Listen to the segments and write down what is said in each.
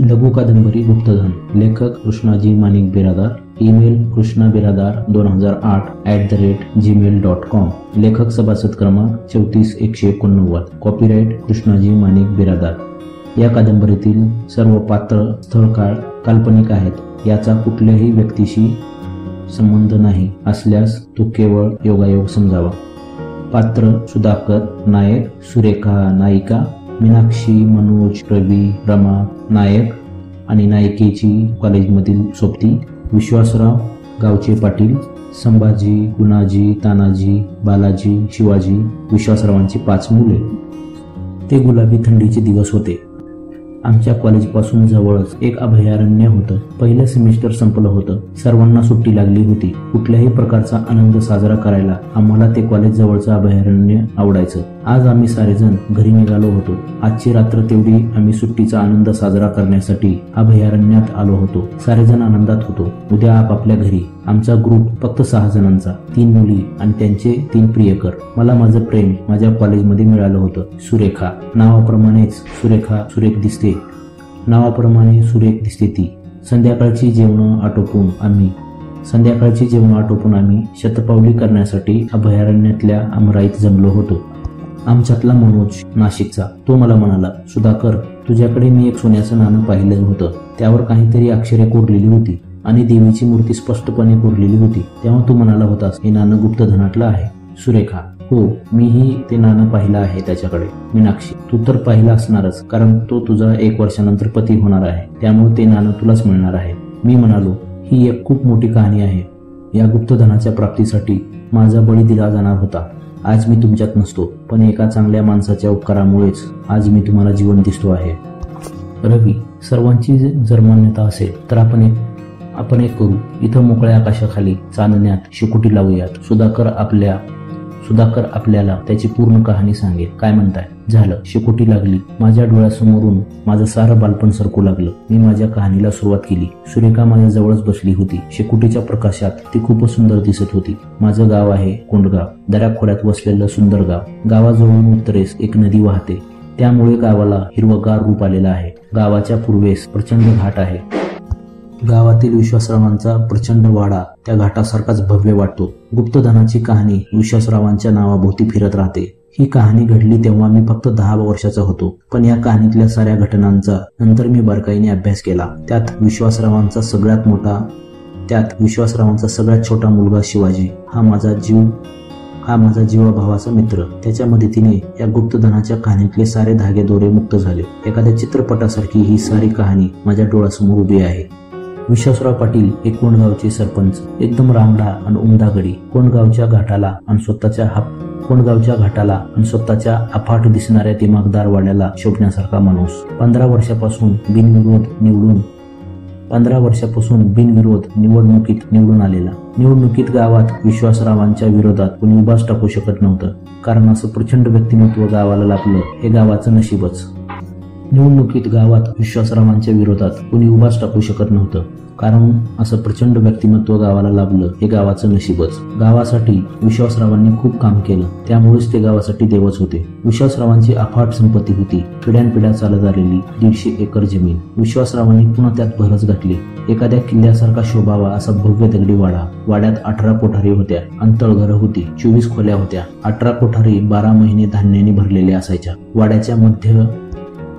लघु कादंबरी गुप्तधन. लेखक कृष्णाजी माणिक बिरादार. ईमेल कृष्णा बिरादार दोन हजार आठ at the rate Gmail dot com लेखक सभासद क्रमांक चौतीस एकशे एकोणनव्वद. कॉपीराईट कृष्णाजी माणिक बिरादार. या कादंबरीतील सर्व पात्र स्थळकाळ काल्पनिक आहेत. याचा कुठल्याही व्यक्तीशी संबंध नाही. असल्यास तो केवळ योगायोग समजावा. पात्र सुधाकर नायक सुरेखा नायिका मीनाक्षी मनोज रवी रमा नायक आणि नायिकेची कॉलेजमधील सोबती विश्वासराव गावचे पाटील संभाजी गुणाजी तानाजी बालाजी शिवाजी विश्वासरावांची पाच मुले. ते गुलाबी थंडीचे दिवस होते. आमच्या कॉलेजपासून जवळच एक अभयारण्य होतं. पहिलं सेमिस्टर संपलं होतं. सर्वांना सुट्टी लागली होती. कुठल्याही प्रकारचा आनंद साजरा करायला आम्हाला ते कॉलेज जवळचं अभयारण्य आवडायचं. आज आम्ही सारेजण घरी निघालो होतो. आजची रात्र तेवढी आम्ही सुट्टीचा आनंद साजरा करण्यासाठी अभयारण्यात आलो होतो. सारेजण आनंदात होतो. उद्या आपापल्या घरी. आमचा ग्रुप फक्त सहा जणांचा. तीन मुली आणि त्यांचे तीन प्रियकर. मला माझं प्रेम माझ्या कॉलेजमध्ये मिळालं होतं. सुरेखा. नावाप्रमाणेच सुरेखा सुरेख दिसते. नावाप्रमाणे सुरेख दिसते ती. संध्याकाळची जेवणं आटोपून आम्ही. संध्याकाळची जेवण आटोपून आम्ही शतपावली करण्यासाठी अभयारण्यातल्या अमराईत जमलो होतो. आमच्यातला मनोज नाशिकचा. तो मला म्हणाला सुधाकर तुझ्याकडे मी एक सोन्याचं नाणं पाहिलं होतं त्यावर काहीतरी अक्षरे कोरलेली होती आणि देवीची मूर्ती स्पष्टपणे कोरलेली होती. तेव्हा तू म्हणाला होतास हे नाणं गुप्तधनातलं आहे. सुरेखा हो मीही ते नाणं पाहिलं आहे त्याच्याकडे. मीनाक्षी तू तर पाहिलं असणारच कारण तो तुझा एक वर्षानंतर पती होणार आहे. त्यामुळे ते नाणं तुलाच मिळणार आहे. मी म्हणालो ही एक खूप मोठी कहाणी आहे. या गुप्तधनाच्या प्राप्तीसाठी माझा बळी दिला जाणार होता. आज मी तुमच्यात नसतो पण एका चांगल्या माणसाच्या उपकारामुळेच आज मी तुम्हाला जीवन दिसतो आहे. रवी सर्वांची जर मान्यता असेल तर आपण एक आपण एक करू. इथं मोकळ्या आकाशाखाली चांदण्यात शिकुटी लावूयात. सुधाकर आपल्या सुधाकर आपल्याला त्याची पूर्ण कहाणी सांगेल. काय म्हणताय? झालं. शेकोटी लागली. माझ्या डोळ्यासमोरून माझं सारं बालपण सरकू लागलं. मी माझ्या कहाणीला सुरुवात केली. सुरेखा माझ्या जवळच बसली होती. शेकोटीच्या प्रकाशात ती खूपच सुंदर दिसत होती. माझं गाव आहे कोंडगाव. दऱ्याखोऱ्यात वसलेलं सुंदर गाव. गावाजवळून उत्तरेस एक नदी वाहते. त्यामुळे गावाला हिरवगार रूप आलेलं आहे. गावाच्या पूर्वेस प्रचंड घाट आहे. गावातील विश्वासरावांचा प्रचंड वाडा त्या घाटासारखाच भव्य वाटतो. गुप्तधनाची कहाणी विश्वासरावांच्या नावाभोवती फिरत राहते. ही कहाणी घडली तेव्हा मी फक्त दहा वर्षाचा होतो. पण या कहाणीतल्या साऱ्या घटनांचा नंतर मी बारकाईने अभ्यास केला. त्यात विश्वासरावांचा सगळ्यात मोठा त्यात विश्वासरावांचा सगळ्यात छोटा मुलगा शिवाजी. हा माझा जीव हा माझा जीवाभावाचा मित्र. त्याच्या मदतीने या गुप्तधनाच्या कहाणीतले सारे धागे दोरे मुक्त झाले. एखाद्या चित्रपटासारखी ही सारी कहाणी माझ्या डोळ्यासमोर उभी आहे. विश्वासराव पाटील हे कोंडगावचे सरपंच. एकदम रांगडा आणि उमदागडी. कोंडगावच्या घाटाला आणि स्वतःच्या हा कोंडगावच्या घाटाला आणि स्वतःच्या अफाट दिसणाऱ्या दिमागदार वाड्याला शोभण्यासारखा माणूस. पंधरा वर्षापासून बिनविरोध निवडून पंधरा वर्षापासून बिनविरोध निवडणुकीत निवडून आलेला. निवडणुकीत गावात विश्वासरावांच्या विरोधात कोणी उभाच टाकू शकत नव्हतं. कारण असं प्रचंड व्यक्तिमत्व गावाला लाभलं हे गावाचं नशीबच. निवडणुकीत गावात विश्वासरावांच्या विरोधात कोणी उभाच टाकू शकत नव्हतं. कारण असं प्रचंड व्यक्तिमत्व गावाला लाभलं हे गावाचं नशीबच. गावासाठी विश्वासरावांनी खूप काम केलं. त्यामुळेच ते गावासाठी देवच होते. विश्वासरावांची अफाट संपत्ती होती. पिढ्यानपिढ्या चालत आलेली दीडशे एकर जमीन. विश्वासरावांनी पुन्हा त्यात भरच घातली. एखाद्या किल्ल्यासारखा शोभावा असा भव्य दगडी वाडा. वाड्यात अठरा कोठारी होत्या. अंतळघरं होती. चोवीस खोल्या होत्या. अठरा कोठारी बारा महिने धान्याने भरलेल्या असायच्या. वाड्याच्या मध्य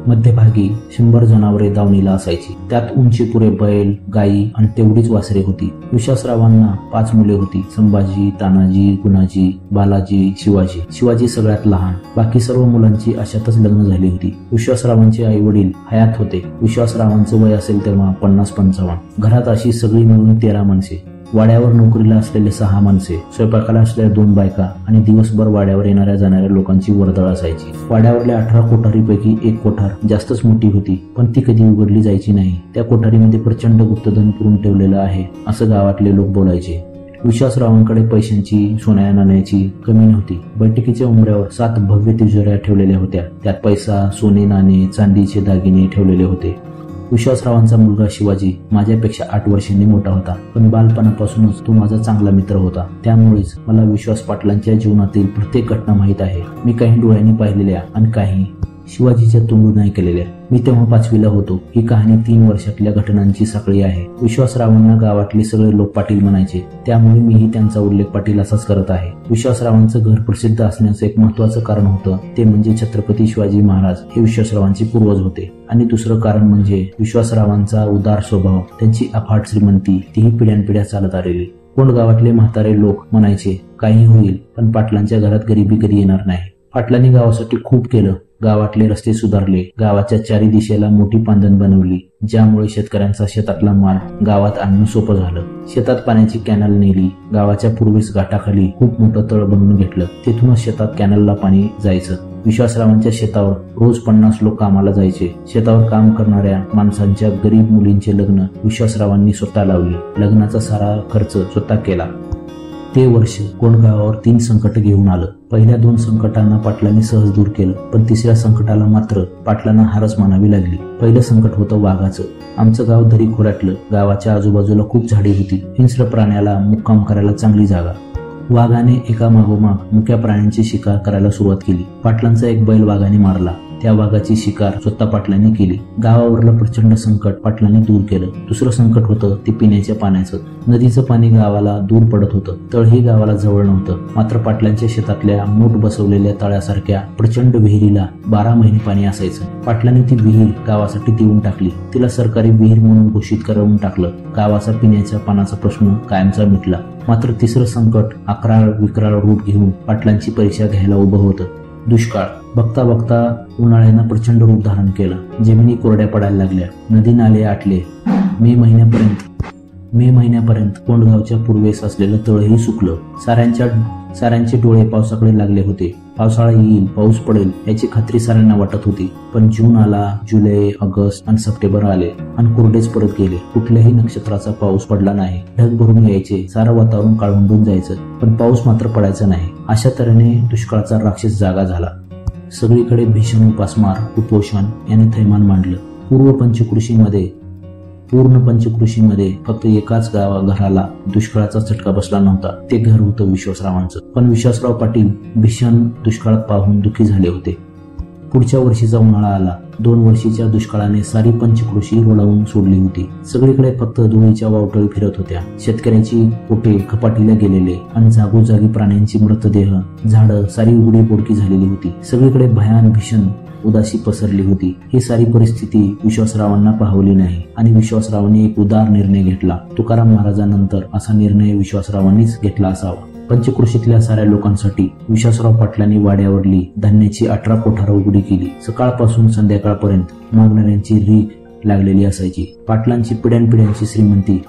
मध्यभागी शंभर जनावरे दावणीला असायची. त्यात उंची पुरे बैल गायी आणि तेवढीच वासरे होती. विश्वासरावांना पाच मुले होती. संभाजी तानाजी गुणाजी बालाजी शिवाजी. शिवाजी सगळ्यात लहान. बाकी सर्व मुलांची अशातच लग्न झाली होती. विश्वासरावांचे आई वडील हयात होते. विश्वासरावांचं वय असेल तेव्हा पन्नास पंचावन्न. घरात अशी सगळी मिळून तेरा माणसे. वाड्यावर नोकरीला असलेले सहा माणसे स्वयंपाकाला असलेल्या दोन बायका आणि दिवसभर वाड्यावर येणाऱ्या जाणाऱ्या लोकांची वर्दळ असायची. वाड्यावरल्या अठरा कोठारीपैकी एक कोठार जास्तच मोठी होती पण ती कधी उघडली जायची नाही. त्या कोठारीमध्ये प्रचंड गुप्तधन पुरून ठेवलेलं आहे असं गावातले लोक बोलायचे. विश्वासरावांकडे पैशांची सोन्या नाण्याची कमी नव्हती. बैठकीच्या उमऱ्यावर सात भव्य तिजोऱ्या ठेवलेल्या होत्या. त्यात पैसा सोने नाणे चांदीचे दागिने ठेवलेले होते. विश्वासरावांचा मुलगा शिवाजी माझ्यापेक्षा आठ वर्षांनी मोठा होता. पण बालपणापासूनच तो माझा चांगला मित्र होता. त्यामुळेच मला विश्वास पाटलांच्या जीवनातील प्रत्येक घटना माहीत आहे. मी काही डोळ्यांनी पाहिलेल्या आणि काही शिवाजीच्या तोंडून ऐकलेल्या मी तेव्हा पाचवीला होतो. ही कहाणी तीन वर्षातल्या घटनांची साखळी आहे. विश्वासरावांना गावातले सगळे लोक पाटील म्हणायचे. त्यामुळे मीही त्यांचा उल्लेख पाटील असाच करत आहे. विश्वासरावांचं घर प्रसिद्ध असण्याचं एक महत्वाचं कारण होतं ते म्हणजे छत्रपती शिवाजी महाराज हे विश्वासरावांचे पूर्वज होते. आणि दुसरं कारण म्हणजे विश्वासरावांचा उदार स्वभाव त्यांची अफाट श्रीमंती तीही पिढ्यानपिढ्या चालत आलेली. कोण गावातले म्हातारे लोक म्हणायचे काही होईल पण पाटलांच्या घरात गरिबी कधी येणार नाही. पाटलांनी गावासाठी खूप केलं. गावातले रस्ते सुधारले. गावाच्या चारी दिशेला मोठी पांदण बनवली. ज्यामुळे शेतकऱ्यांचा शेतातला माल गावात आणणं सोपं झालं. शेतात पाण्याची कॅनल नेली. गावाच्या पूर्वेस घाटाखाली खूप मोठं तळ बनवून घेतलं. तिथूनच शेतात कॅनलला पाणी जायचं. विश्वासरावांच्या शेतावर रोज पन्नास लोक कामाला जायचे. शेतावर काम करणाऱ्या माणसांच्या गरीब मुलींचे लग्न विश्वासरावांनी स्वतः लावले. लग्नाचा सारा खर्च स्वतः केला. ते वर्ष कोण गावावर तीन संकट घेऊन आलं. पहिल्या दोन संकटांना पाटलांनी सहज दूर केलं पण तिसऱ्या संकटाला मात्र पाटलांना हारच मानावी लागली. पहिलं संकट होतं वाघाचं. आमचं गाव धरी खोऱ्यातलं. गावाच्या आजूबाजूला खूप झाडी होती. हिंस्र प्राण्याला मुक्काम करायला चांगली जागा. वाघाने एका मागोमाग मुक्या प्राण्यांची शिकार करायला सुरुवात केली. पाटलांचा एक बैल वाघाने मारला. त्या वाघाची शिकार स्वतः पाटलांनी केली. गावावरलं प्रचंड संकट पाटलांनी दूर केलं. दुसरं संकट होतं ते पिण्याच्या पाण्याचं. नदीचं पाणी गावाला दूर पडत होतं. तळही गावाला जवळ नव्हतं. मात्र पाटलांच्या शेतातल्या मोठ बसवलेल्या तळ्यासारख्या प्रचंड विहिरीला बारा महिने पाणी असायचं. पाटलांनी ती विहीर गावासाठी देऊन टाकली. तिला सरकारी विहीर म्हणून घोषित करून टाकलं. गावाचा पिण्याच्या पाण्याचा प्रश्न कायमचा मिटला. मात्र तिसरं संकट अकराळ विक्राळ रूप घेऊन पाटलांची परीक्षा घ्यायला उभं होतं. दुष्काळ. बघता बघता उन्हाळ्यानं प्रचंड रूप धारण केलं. जमिनी कोरड्या पडायला लागल्या. नदी नाले आटले. मे महिन्यापर्यंत. मे महिन्यापर्यंत कोंडगावच्या पूर्वेस असलेलं तळही सुकलं. साऱ्यांच्या साऱ्यांचे डोळे पावसाकडे लागले होते. पावसाळा येईल पाऊस पडेल याची खात्री साऱ्यांना वाटत होती. पण जून आला जुलै ऑगस्ट आणि सप्टेंबर आले आणि कोरडेच परत गेले. कुठल्याही नक्षत्राचा पाऊस पडला नाही. ढग भरून यायचे सारं वातावरण काळुंडून जायचं. पण पाऊस मात्र पडायचा नाही. अशा तऱ्हेने दुष्काळाचा राक्षस जागा झाला. सगळीकडे भीषण उपासमार कुपोषण याने थैमान मांडलं. पूर्व पंचकृषीमध्ये पूर्ण पंचकृषीमध्ये फक्त एकाच गावा घराला दुष्काळाचा चटका बसला नव्हता. ते घर होतं विश्वासरावांचं. पण विश्वासराव पाटील भीषण दुष्काळात पाहून दुखी झाले होते. पुढच्या वर्षीचा उन्हाळा आला. दोन वर्षीच्या दुष्काळाने सारी पंचकृषी रोडावून सोडली होती. सगळीकडे फक्त धुळीच्या वावटळी फिरत होत्या. शेतकऱ्याची पोटे कपाटीला गेलेले आणि जागोजागी प्राण्यांची मृतदेह झाडं सारी उघडी पोडकी झालेली होती. सगळीकडे भयान भीषण उदासी पसरली होती. ही सारी परिस्थिती विश्वासरावांना पाहवली नाही आणि विश्वासरावांनी एक उदार निर्णय घेतला. तुकाराम महाराजांनंतर असा निर्णय विश्वासरावांनीच घेतला असावा. पंचकृषीतल्या साऱ्या लोकांसाठी विश्वासराव पाटलांनी वाड्यावरली धान्याची अठरा कोठारं उघडी केली. सकाळपासून संध्याकाळपर्यंत मागणाऱ्यांची रीक लागलेली असायची. पाटलांची पिढ्यानपिढ्यांची श्रीमंती.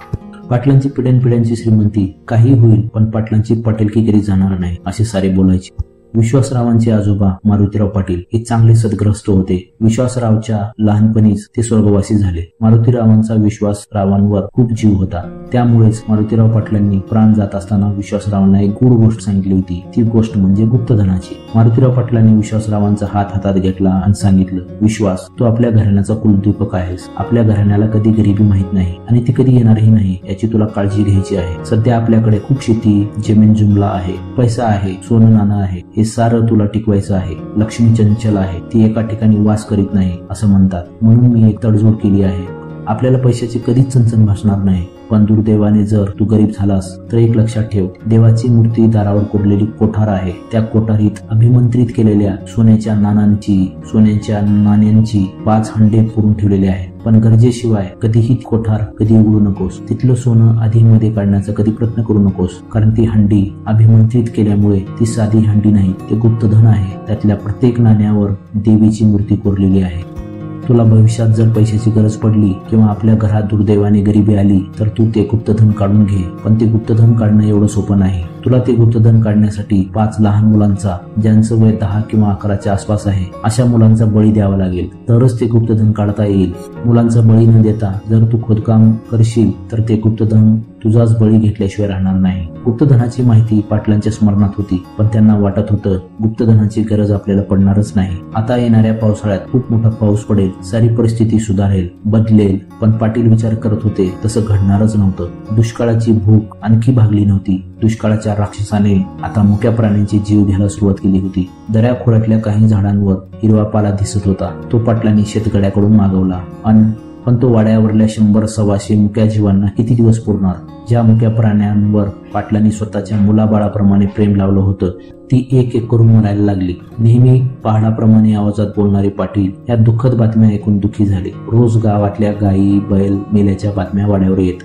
पाटलांची पिढ्यानपिढ्यांची श्रीमंती काही होईल पण पाटलांची पटेलकी केली जाणार नाही असे सारे बोलायचे. विश्वासरावांचे आजोबा मारुतीराव पाटील हे चांगले सद्ग्रस्त होते. विश्वासरावच्या लहानपणीच ते स्वर्गवासी झाले. मारुतीरावांचा विश्वास रावांवर खूप जीव होता. त्यामुळेच मारुतीराव पाटलांनी प्राण जात असताना विश्वासरावांना एक गुड गोष्ट सांगितली होती. ती गोष्ट म्हणजे गुप्तधनाची. मारुतीराव पाटलांनी विश्वासरावांचा हात हातात घेतला आणि सांगितलं विश्वास तू आपल्या घराण्याचा कुलदीपक आहेस. आपल्या घराण्याला कधी गरिबी माहीत नाही आणि ती कधी येणारही नाही याची तुला काळजी घ्यायची आहे. सध्या आपल्याकडे खूप शेती जमीन जुमला आहे पैसा आहे सोनं नाणं आहे हे सारं तुला टिकवायचं आहे. लक्ष्मी चंचल आहे. ती एका ठिकाणी वास करीत नाही असं म्हणतात. म्हणून मी एक तडजोड केली आहे. आपल्याला पैशाची कधीच चणचण भासणार नाही. पण दुर्दैवाने जर तू गरीब झालास तर एक लक्षात ठेव. देवाची मूर्ती दारावर कोरलेली कोठार आहे. त्या कोठारीत अभिमंत्रित केलेल्या सोन्याच्या नाण्यांची सोन्याच्या नाण्यांची पाच हंडे पुरून ठेवलेले आहेत. पण गरजेशिवाय कधीही कोठार कधी उघडू नकोस. तिथलं सोनं आधी मध्ये काढण्याचा कधी प्रयत्न करू नकोस कारण ती हंडी अभिमंत्रित केल्यामुळे ती साधी हंडी नाही ते गुप्तधन आहे. त्यातल्या प्रत्येक नाण्यावर देवीची मूर्ती कोरलेली आहे. तुला भविष्यात जर पैशाची गरज पडली किंवा आपल्या घरात दुर्दैवाने गरिबी आली तर तू ते गुप्तधन काढून घे. पण ते गुप्तधन काढणं एवढं सोपं नाही. तुला ते गुप्तधन काढण्यासाठी पाच लहान मुलांचा ज्यांचं वय दहा किंवा अकराच्या आसपास आहे अशा मुलांचा बळी द्यावा लागेल. तरच ते गुप्तधन काढता येईल. मुलांचा बळी न देता जर तू खोदकाम करशील तर ते गुप्तधन तुझाच बळी घेतल्याशिवाय राहणार नाही. गुप्तधनाची माहिती पाटलांच्या स्मरणात होती पण त्यांना वाटत होतं गुप्तधनाची गरज आपल्याला पडणारच नाही. आता येणाऱ्या पावसाळ्यात खूप मोठा पाऊस पडेल सारी परिस्थिती सुधारेल बदलेल पण पाटील विचार करत होते तसं घडणारच नव्हतं. दुष्काळाची भूक आणखी भागली नव्हती. दुष्काळाच्या राक्षसाने आता मुक्या प्राण्यांची जीव घ्यायला सुरुवात केली होती. दऱ्या खोऱ्यातल्या काही झाडांवर हिरवा पाला दिसत होता. तो पाटलांनी शेतकऱ्याकडून मागवला. आणि पण तो वाड्यावरल्या शंभर सव्वाशे मुक्या जीवांना किती दिवस पुरणार? ज्या मुक्या प्राण्यांवर पाटलांनी स्वतःच्या मुलाबाळाप्रमाणे प्रेम लावलं होतं ती एक एक करून मरायला लागली. नेहमी पहाडाप्रमाणे आवाजात बोलणारे पाटील या दुःखद बातम्या ऐकून दुःखी झाले. रोज गावातल्या गायी बैल मेल्याच्या बातम्या वाड्यावर येत.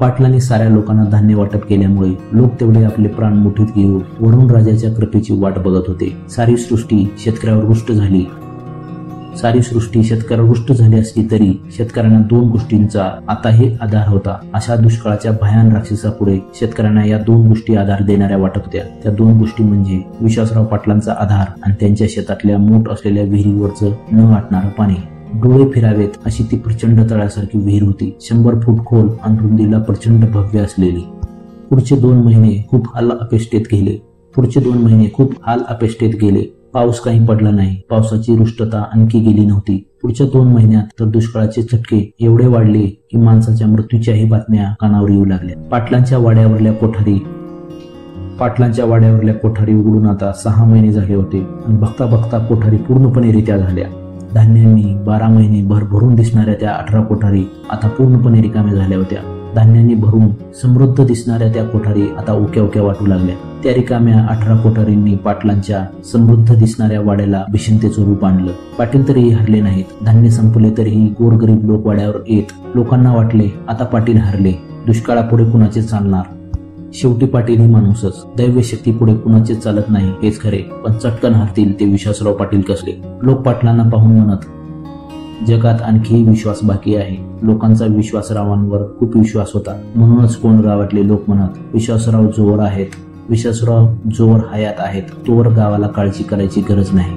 पाटलांनी साऱ्या लोकांना धान्य वाटप केल्यामुळे लोक तेवढे आपले प्राण मुठीत घेऊन वरुण राजाच्या कृपेची वाट बघत होते. सारी सृष्टी शेतकऱ्यावर रुष्ट झाली. सारी सृष्टी शेतकऱ्यावृष्ट झाली असली तरी शेतकऱ्यांना दोन गोष्टींचा आताही आधार होता. अशा दुष्काळाच्या भयान राक्षसापुढे शेतकऱ्यांना या दोन गोष्टी आधार देणाऱ्या वाटत होत्या. त्या दोन गोष्टी म्हणजे विश्वासराव पाटलांचा आधार आणि त्यांच्या शेतातल्या मोठ असलेल्या विहिरीवरचं न वाटणारं पाणी. डोळे फिरावेत अशी ती प्रचंड तळ्यासारखी विहीर होती. शंभर फूट खोल आणि रुंदीला प्रचंड भव्य असलेली. पुढचे दोन महिने खूप हाल अपेष्टेत गेले. पुढचे दोन महिने खूप हाल अपेष्टेत गेले. पाऊस काही पडला नाही. पावसाची रुष्टता आणखी गेली नव्हती. पुढच्या दोन महिन्यात तर दुष्काळाचे चटके एवढे वाढले की माणसाच्या मृत्यूच्याही बातम्या कानावर येऊ लागल्या. पाटलांच्या वाड्यावरल्या कोठारी पाटलांच्या वाड्यावरल्या कोठारी उघडून आता सहा महिने झाले होते आणि बघता बघता कोठारी पूर्णपणे रित्या झाल्या. धान्यांनी बारा महिने भरभरून दिसणाऱ्या त्या अठरा कोठारी आता पूर्णपणे रिकाम्या झाल्या होत्या. धान्यांनी भरून समृद्ध दिसणाऱ्या त्या कोठारी आता ओक्या ओक्या वाटू लागल्या. त्या रिकाम्या अठरा कोठारींनी पाटलांच्या समृद्ध दिसणाऱ्या वाड्याला भीषणतेचं रूप आणलं. पाटील तरीही हरले नाहीत. धान्य संपले तरीही गोरगरीब लोक वाड्यावर येत. लोकांना वाटले आता पाटील हरले. दुष्काळापुढे कुणाचे चालणार? शेवटी पाटील ही माणूसच. दैव्य शक्ती पुढे कुणाचे चालत नाही हेच खरे. पण चटकन हरतील ते विश्वासराव पाटील कसले? लोक पाटलांना पाहून म्हणत जगात आणखीही विश्वास बाकी आहे. लोकांचा विश्वासरावांवर खूप विश्वास होता. म्हणूनच कोण गावातले लोक म्हणत विश्वासराव जोवर आहेत. विश्वासराव जोवर हयात आहेत तोवर गावाला काळजी करायची गरज नाही.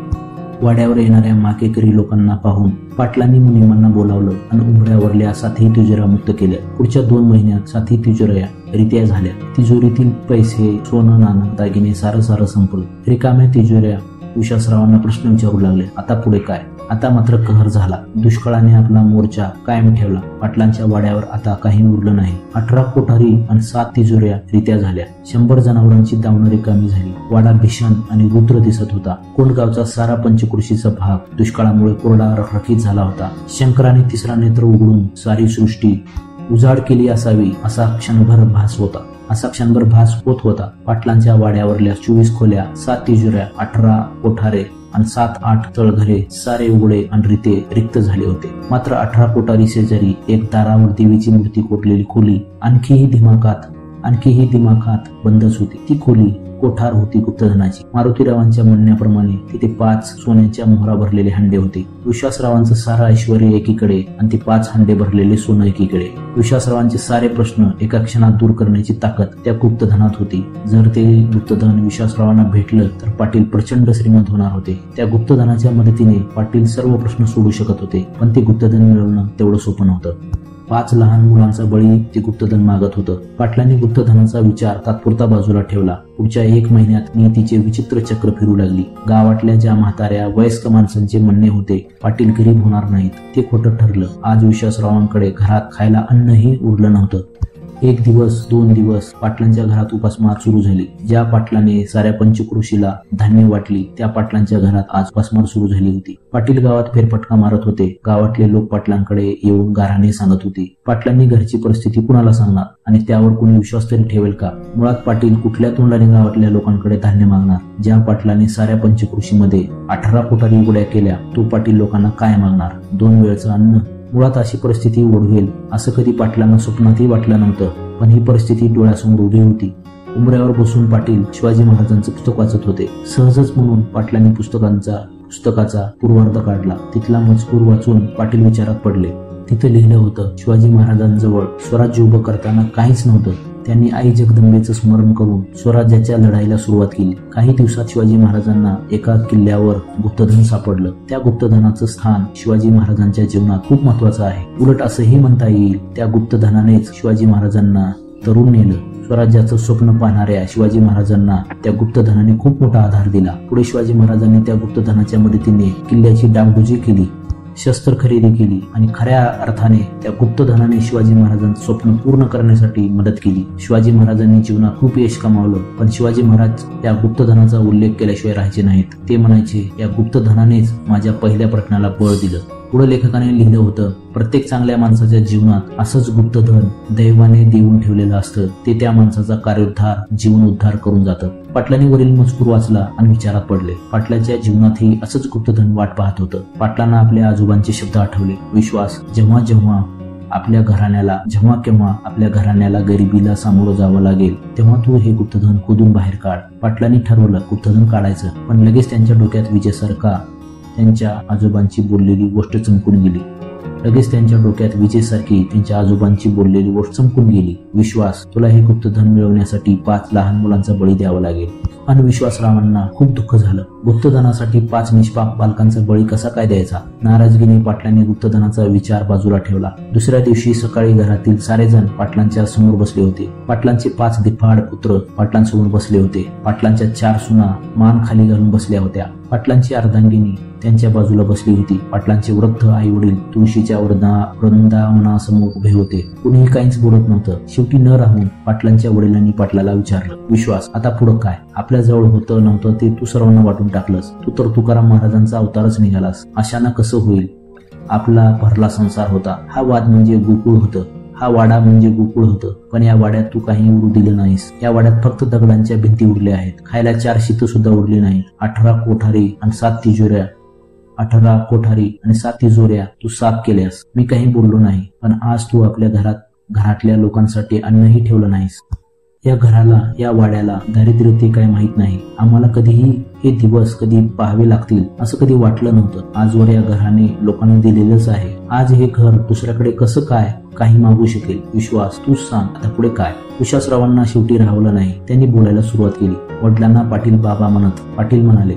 वाड्यावर येणाऱ्या माकेकरी लोकांना पाहून पाटलांनी मुनिमांना बोलावलं आणि उमऱ्यावरल्या साथी तिजोऱ्या मुक्त केल्या. पुढच्या दोन महिन्यात साथी तिजोऱ्या रित्या झाल्या. तिजोरीतील पैसे सोनं नाणं दागिने सारं सारं संपलं. रिकाम्या तिजोऱ्या विश्वासरावांना प्रश्न विचारू लागले आता पुढे काय? आता मात्र कहर झाला. दुष्काळाने आपला मोर्चा कायम ठेवला. पाटलांच्या वाड्यावर आता काही उरलं नाही. अठरा कोठारी आणि सात तिजोऱ्या रित्या झाल्या. शंभर जनावरांची दावणारी कमी झाली. वाडा भीषण आणि रुद्र दिसत होता. कोंडगावचा सारा पंचकृषीचा भाग दुष्काळामुळे कोरडा रखरखीत झाला होता. शंकराने तिसरा नेत्र उघडून सारी सृष्टी उजाड केली असावी असा क्षणभर भास होता. असा क्षणभर भास होत होता. पाटलांच्या वाड्यावरल्या चोवीस खोल्या सात तिजोऱ्या अठरा कोठारे आणि सात आठ तळघरे सारे उघडे आणि रिते रिक्त झाले होते. मात्र अठरा कोटारी शेजारी एक दारावर देवीची मूर्ती कोटलेली खोली आणखीही धिमाकात आणखीही दिमाखात बंदच होती. ती खोली कोठार होती गुप्तधनाची. मारुतीरावांच्या म्हणण्याप्रमाणे तिथे पाच सोन्याच्या मोहरा भरलेले हंडे होते. विश्वासरावांचं सारा ऐश्वर एकीकडे आणि ते पाच हंडे भरलेले सोनं एकीकडे. विश्वासरावांचे सारे प्रश्न एका क्षणात दूर करण्याची ताकद त्या गुप्तधनात होती. जर ते गुप्तधन विश्वासरावांना भेटलं तर पाटील प्रचंड श्रीमंत होणार होते. त्या गुप्तधनाच्या मदतीने पाटील सर्व प्रश्न सोडू शकत होते पण ते गुप्तधन मिळवणं तेवढं सोपं नव्हतं. पाच लहान मुलांचा बळी ते गुप्तधन मागत होतं. पाटलांनी गुप्तधनाचा विचार तात्पुरता बाजूला ठेवला. पुढच्या एक महिन्यात मी तिचे विचित्र चक्र फिरू लागली. गावातल्या ज्या म्हाताऱ्या वयस्क माणसांचे म्हणणे होते पाटील गरीब होणार नाहीत ते खोटं ठरलं. आज विश्वासरावांकडे घरात खायला अन्नही उरलं नव्हतं. एक दिवस दोन दिवस पाटलांच्या घरात उपासमार सुरू झाली. ज्या पाटलाने साऱ्या पंचकृषीला धान्य वाटली त्या पाटलांच्या घरात आज उपासमार सुरू झाली होती. पाटील गावात फेरफटका मारत होते. गावातले लोक पाटलांकडे येऊन गाराने सांगत होते. पाटलांनी घरची परिस्थिती कुणाला सांगणार आणि त्यावर कोणी विश्वास तरी ठेवेल का? मुळात पाटील कुठल्या तोंडाने गावातल्या लोकांकडे धान्य मागणार? ज्या पाटलाने साऱ्या पंचकृषीमध्ये अठरा कोठारी उघड्या केल्या तो पाटील लोकांना काय मागणार? दोन वेळचं अन्न मुळात अशी परिस्थिती ओढवेल असं कधी पाटलांना स्वप्नातही वाटलं नव्हतं. पण ही परिस्थिती डोळ्यासमोर उभी होती. उमऱ्यावर बसून पाटील शिवाजी महाराजांचं पुस्तक वाचत होते. सहजच म्हणून पाटलांनी पुस्तकांचा पुस्तकाचा पूर्वार्ध काढला. तिथला मजकूर वाचून पाटील विचारात पडले. तिथं लिहिलं होतं शिवाजी महाराजांजवळ स्वराज्य उभं करताना काहीच नव्हतं. त्यांनी आई जगदंबेचं स्मरण करून स्वराज्याच्या लढाईला सुरुवात केली. काही दिवसात शिवाजी महाराजांना एका किल्ल्यावर गुप्तधन सापडलं. त्या गुप्तधनाचं स्थान शिवाजी महाराजांच्या जीवनात खूप महत्वाचं आहे. उलट असंही म्हणता येईल त्या गुप्तधनानेच शिवाजी महाराजांना तरुण नेलं. स्वराज्याचं स्वप्न पाहणाऱ्या शिवाजी महाराजांना त्या गुप्तधनाने खूप मोठा आधार दिला. पुढे शिवाजी महाराजांनी त्या गुप्तधनाच्या मदतीने किल्ल्याची डागडुजी केली. शस्त्र खरेदी केली आणि खऱ्या अर्थाने त्या गुप्तधनाने शिवाजी महाराजांचं स्वप्न पूर्ण करण्यासाठी मदत केली. शिवाजी महाराजांनी जीवनात खूप यश कमावलं पण शिवाजी महाराज त्या गुप्तधनाचा उल्लेख केल्याशिवाय राहायचे नाहीत. ते म्हणायचे या गुप्तधनानेच माझ्या पहिल्या प्रश्नाला बळ दिलं. पुढे लेखकाने लिहिलं होतं प्रत्येक चांगल्या माणसाच्या जीवनात असंच गुप्तधन दैवाने देऊन ठेवलेलं असतं. ते त्या माणसाचा कार्योद्धार जीवन उद्धार करून जातं. पाटलांनी वरील मजकूर वाचला आणि विचारात पडले. पाटलाच्या जीवनातही असंच गुप्तधन वाट पाहत होतं. पाटलांना आपल्या आजोबांचे शब्द आठवले. विश्वास जेव्हा जेव्हा आपल्या घराण्याला जेव्हा केव्हा आपल्या घराण्याला गरिबीला सामोरं जावं लागेल तेव्हा तू हे गुप्तधन खोदून बाहेर काढ. पाटलांनी ठरवलं गुप्तधन काढायचं. पण लगेच त्यांच्या डोक्यात विजयसारखा त्यांच्या आजोबांची बोललेली गोष्ट चमकून गेली. लगेच त्यांच्या डोक्यात विजेसारखी त्यांच्या आजोबांची बोललेली गोष्ट चमकून गेली. विश्वास तुला हे गुप्तधन मिळवण्यासाठी पाच लहान मुलांचा बळी द्यावा लागेल. आणि विश्वासरावांना खूप दुःख झालं. गुप्तधनासाठी पाच निष्पाप बालकांचा बळी कसा काय द्यायचा? नाराजगीने पाटलांनी गुप्तधनाचा विचार बाजूला ठेवला. दुसऱ्या दिवशी सकाळी घरातील सारे जण पाटलांच्या समोर बसले होते. पाटलांचे पाच दिफाड पुत्र पाटलांसमोर बसले होते. पाटलांच्या चार सुना मान खाली घालून बसल्या होत्या. पाटलांची अर्धांगिनी त्यांच्या बाजूला बसली होती. पाटलांचे वृद्ध आई वडील तुळशीच्या वृंदावनासमोर उभे होते. कुणीही काहीच बोलत नव्हतं. शेवटी न राहून पाटलांच्या वडिलांनी पाटलाला विचारलं विश्वास आता पुढं काय? आपल्या जवळ होतं नव्हतं ते तू सर्वांना वाटून टाकलंस. तू तर तुकाराम महाराजांचा अवतारच निघालास. अशाना कसं होईल? आपला भरला संसार होता. हा वाद म्हणजे गोकुळ होतं. हा वाडा म्हणजे गोकुळ होतं. पण या वाड्यात तू काही उरू दिलं नाहीस. या वाड्यात फक्त दगडांच्या भिंती उरल्या आहेत. खायला चार शीत सुद्धा उरली नाही अठरा कोठारी आणि सात तिजोऱ्या. अठरा कोठारी आणि सात तिजोऱ्या तू साफ केल्यास. मी काही बोललो नाही पण आज तू आपल्या घरात घरातल्या लोकांसाठी अन्नही ठेवलं नाहीस. या घराला या वाड्याला दारिद्र्य ते काय माहीत नाही. आम्हाला कधीही हे दिवस कधी पाहावे लागतील असं कधी वाटलं नव्हतं. आजवर या घराने लोकांना दिलेलंच आहे. आज हे घर दुसऱ्याकडे कसं काय काही मागू शकेल? विश्वास तूच सांग आता पुढे काय? विश्वासरावांना शेवटी राहवलं नाही. त्यांनी बोलायला सुरुवात केली. वडिलांना पाटील बाबा म्हणत पाटील म्हणाले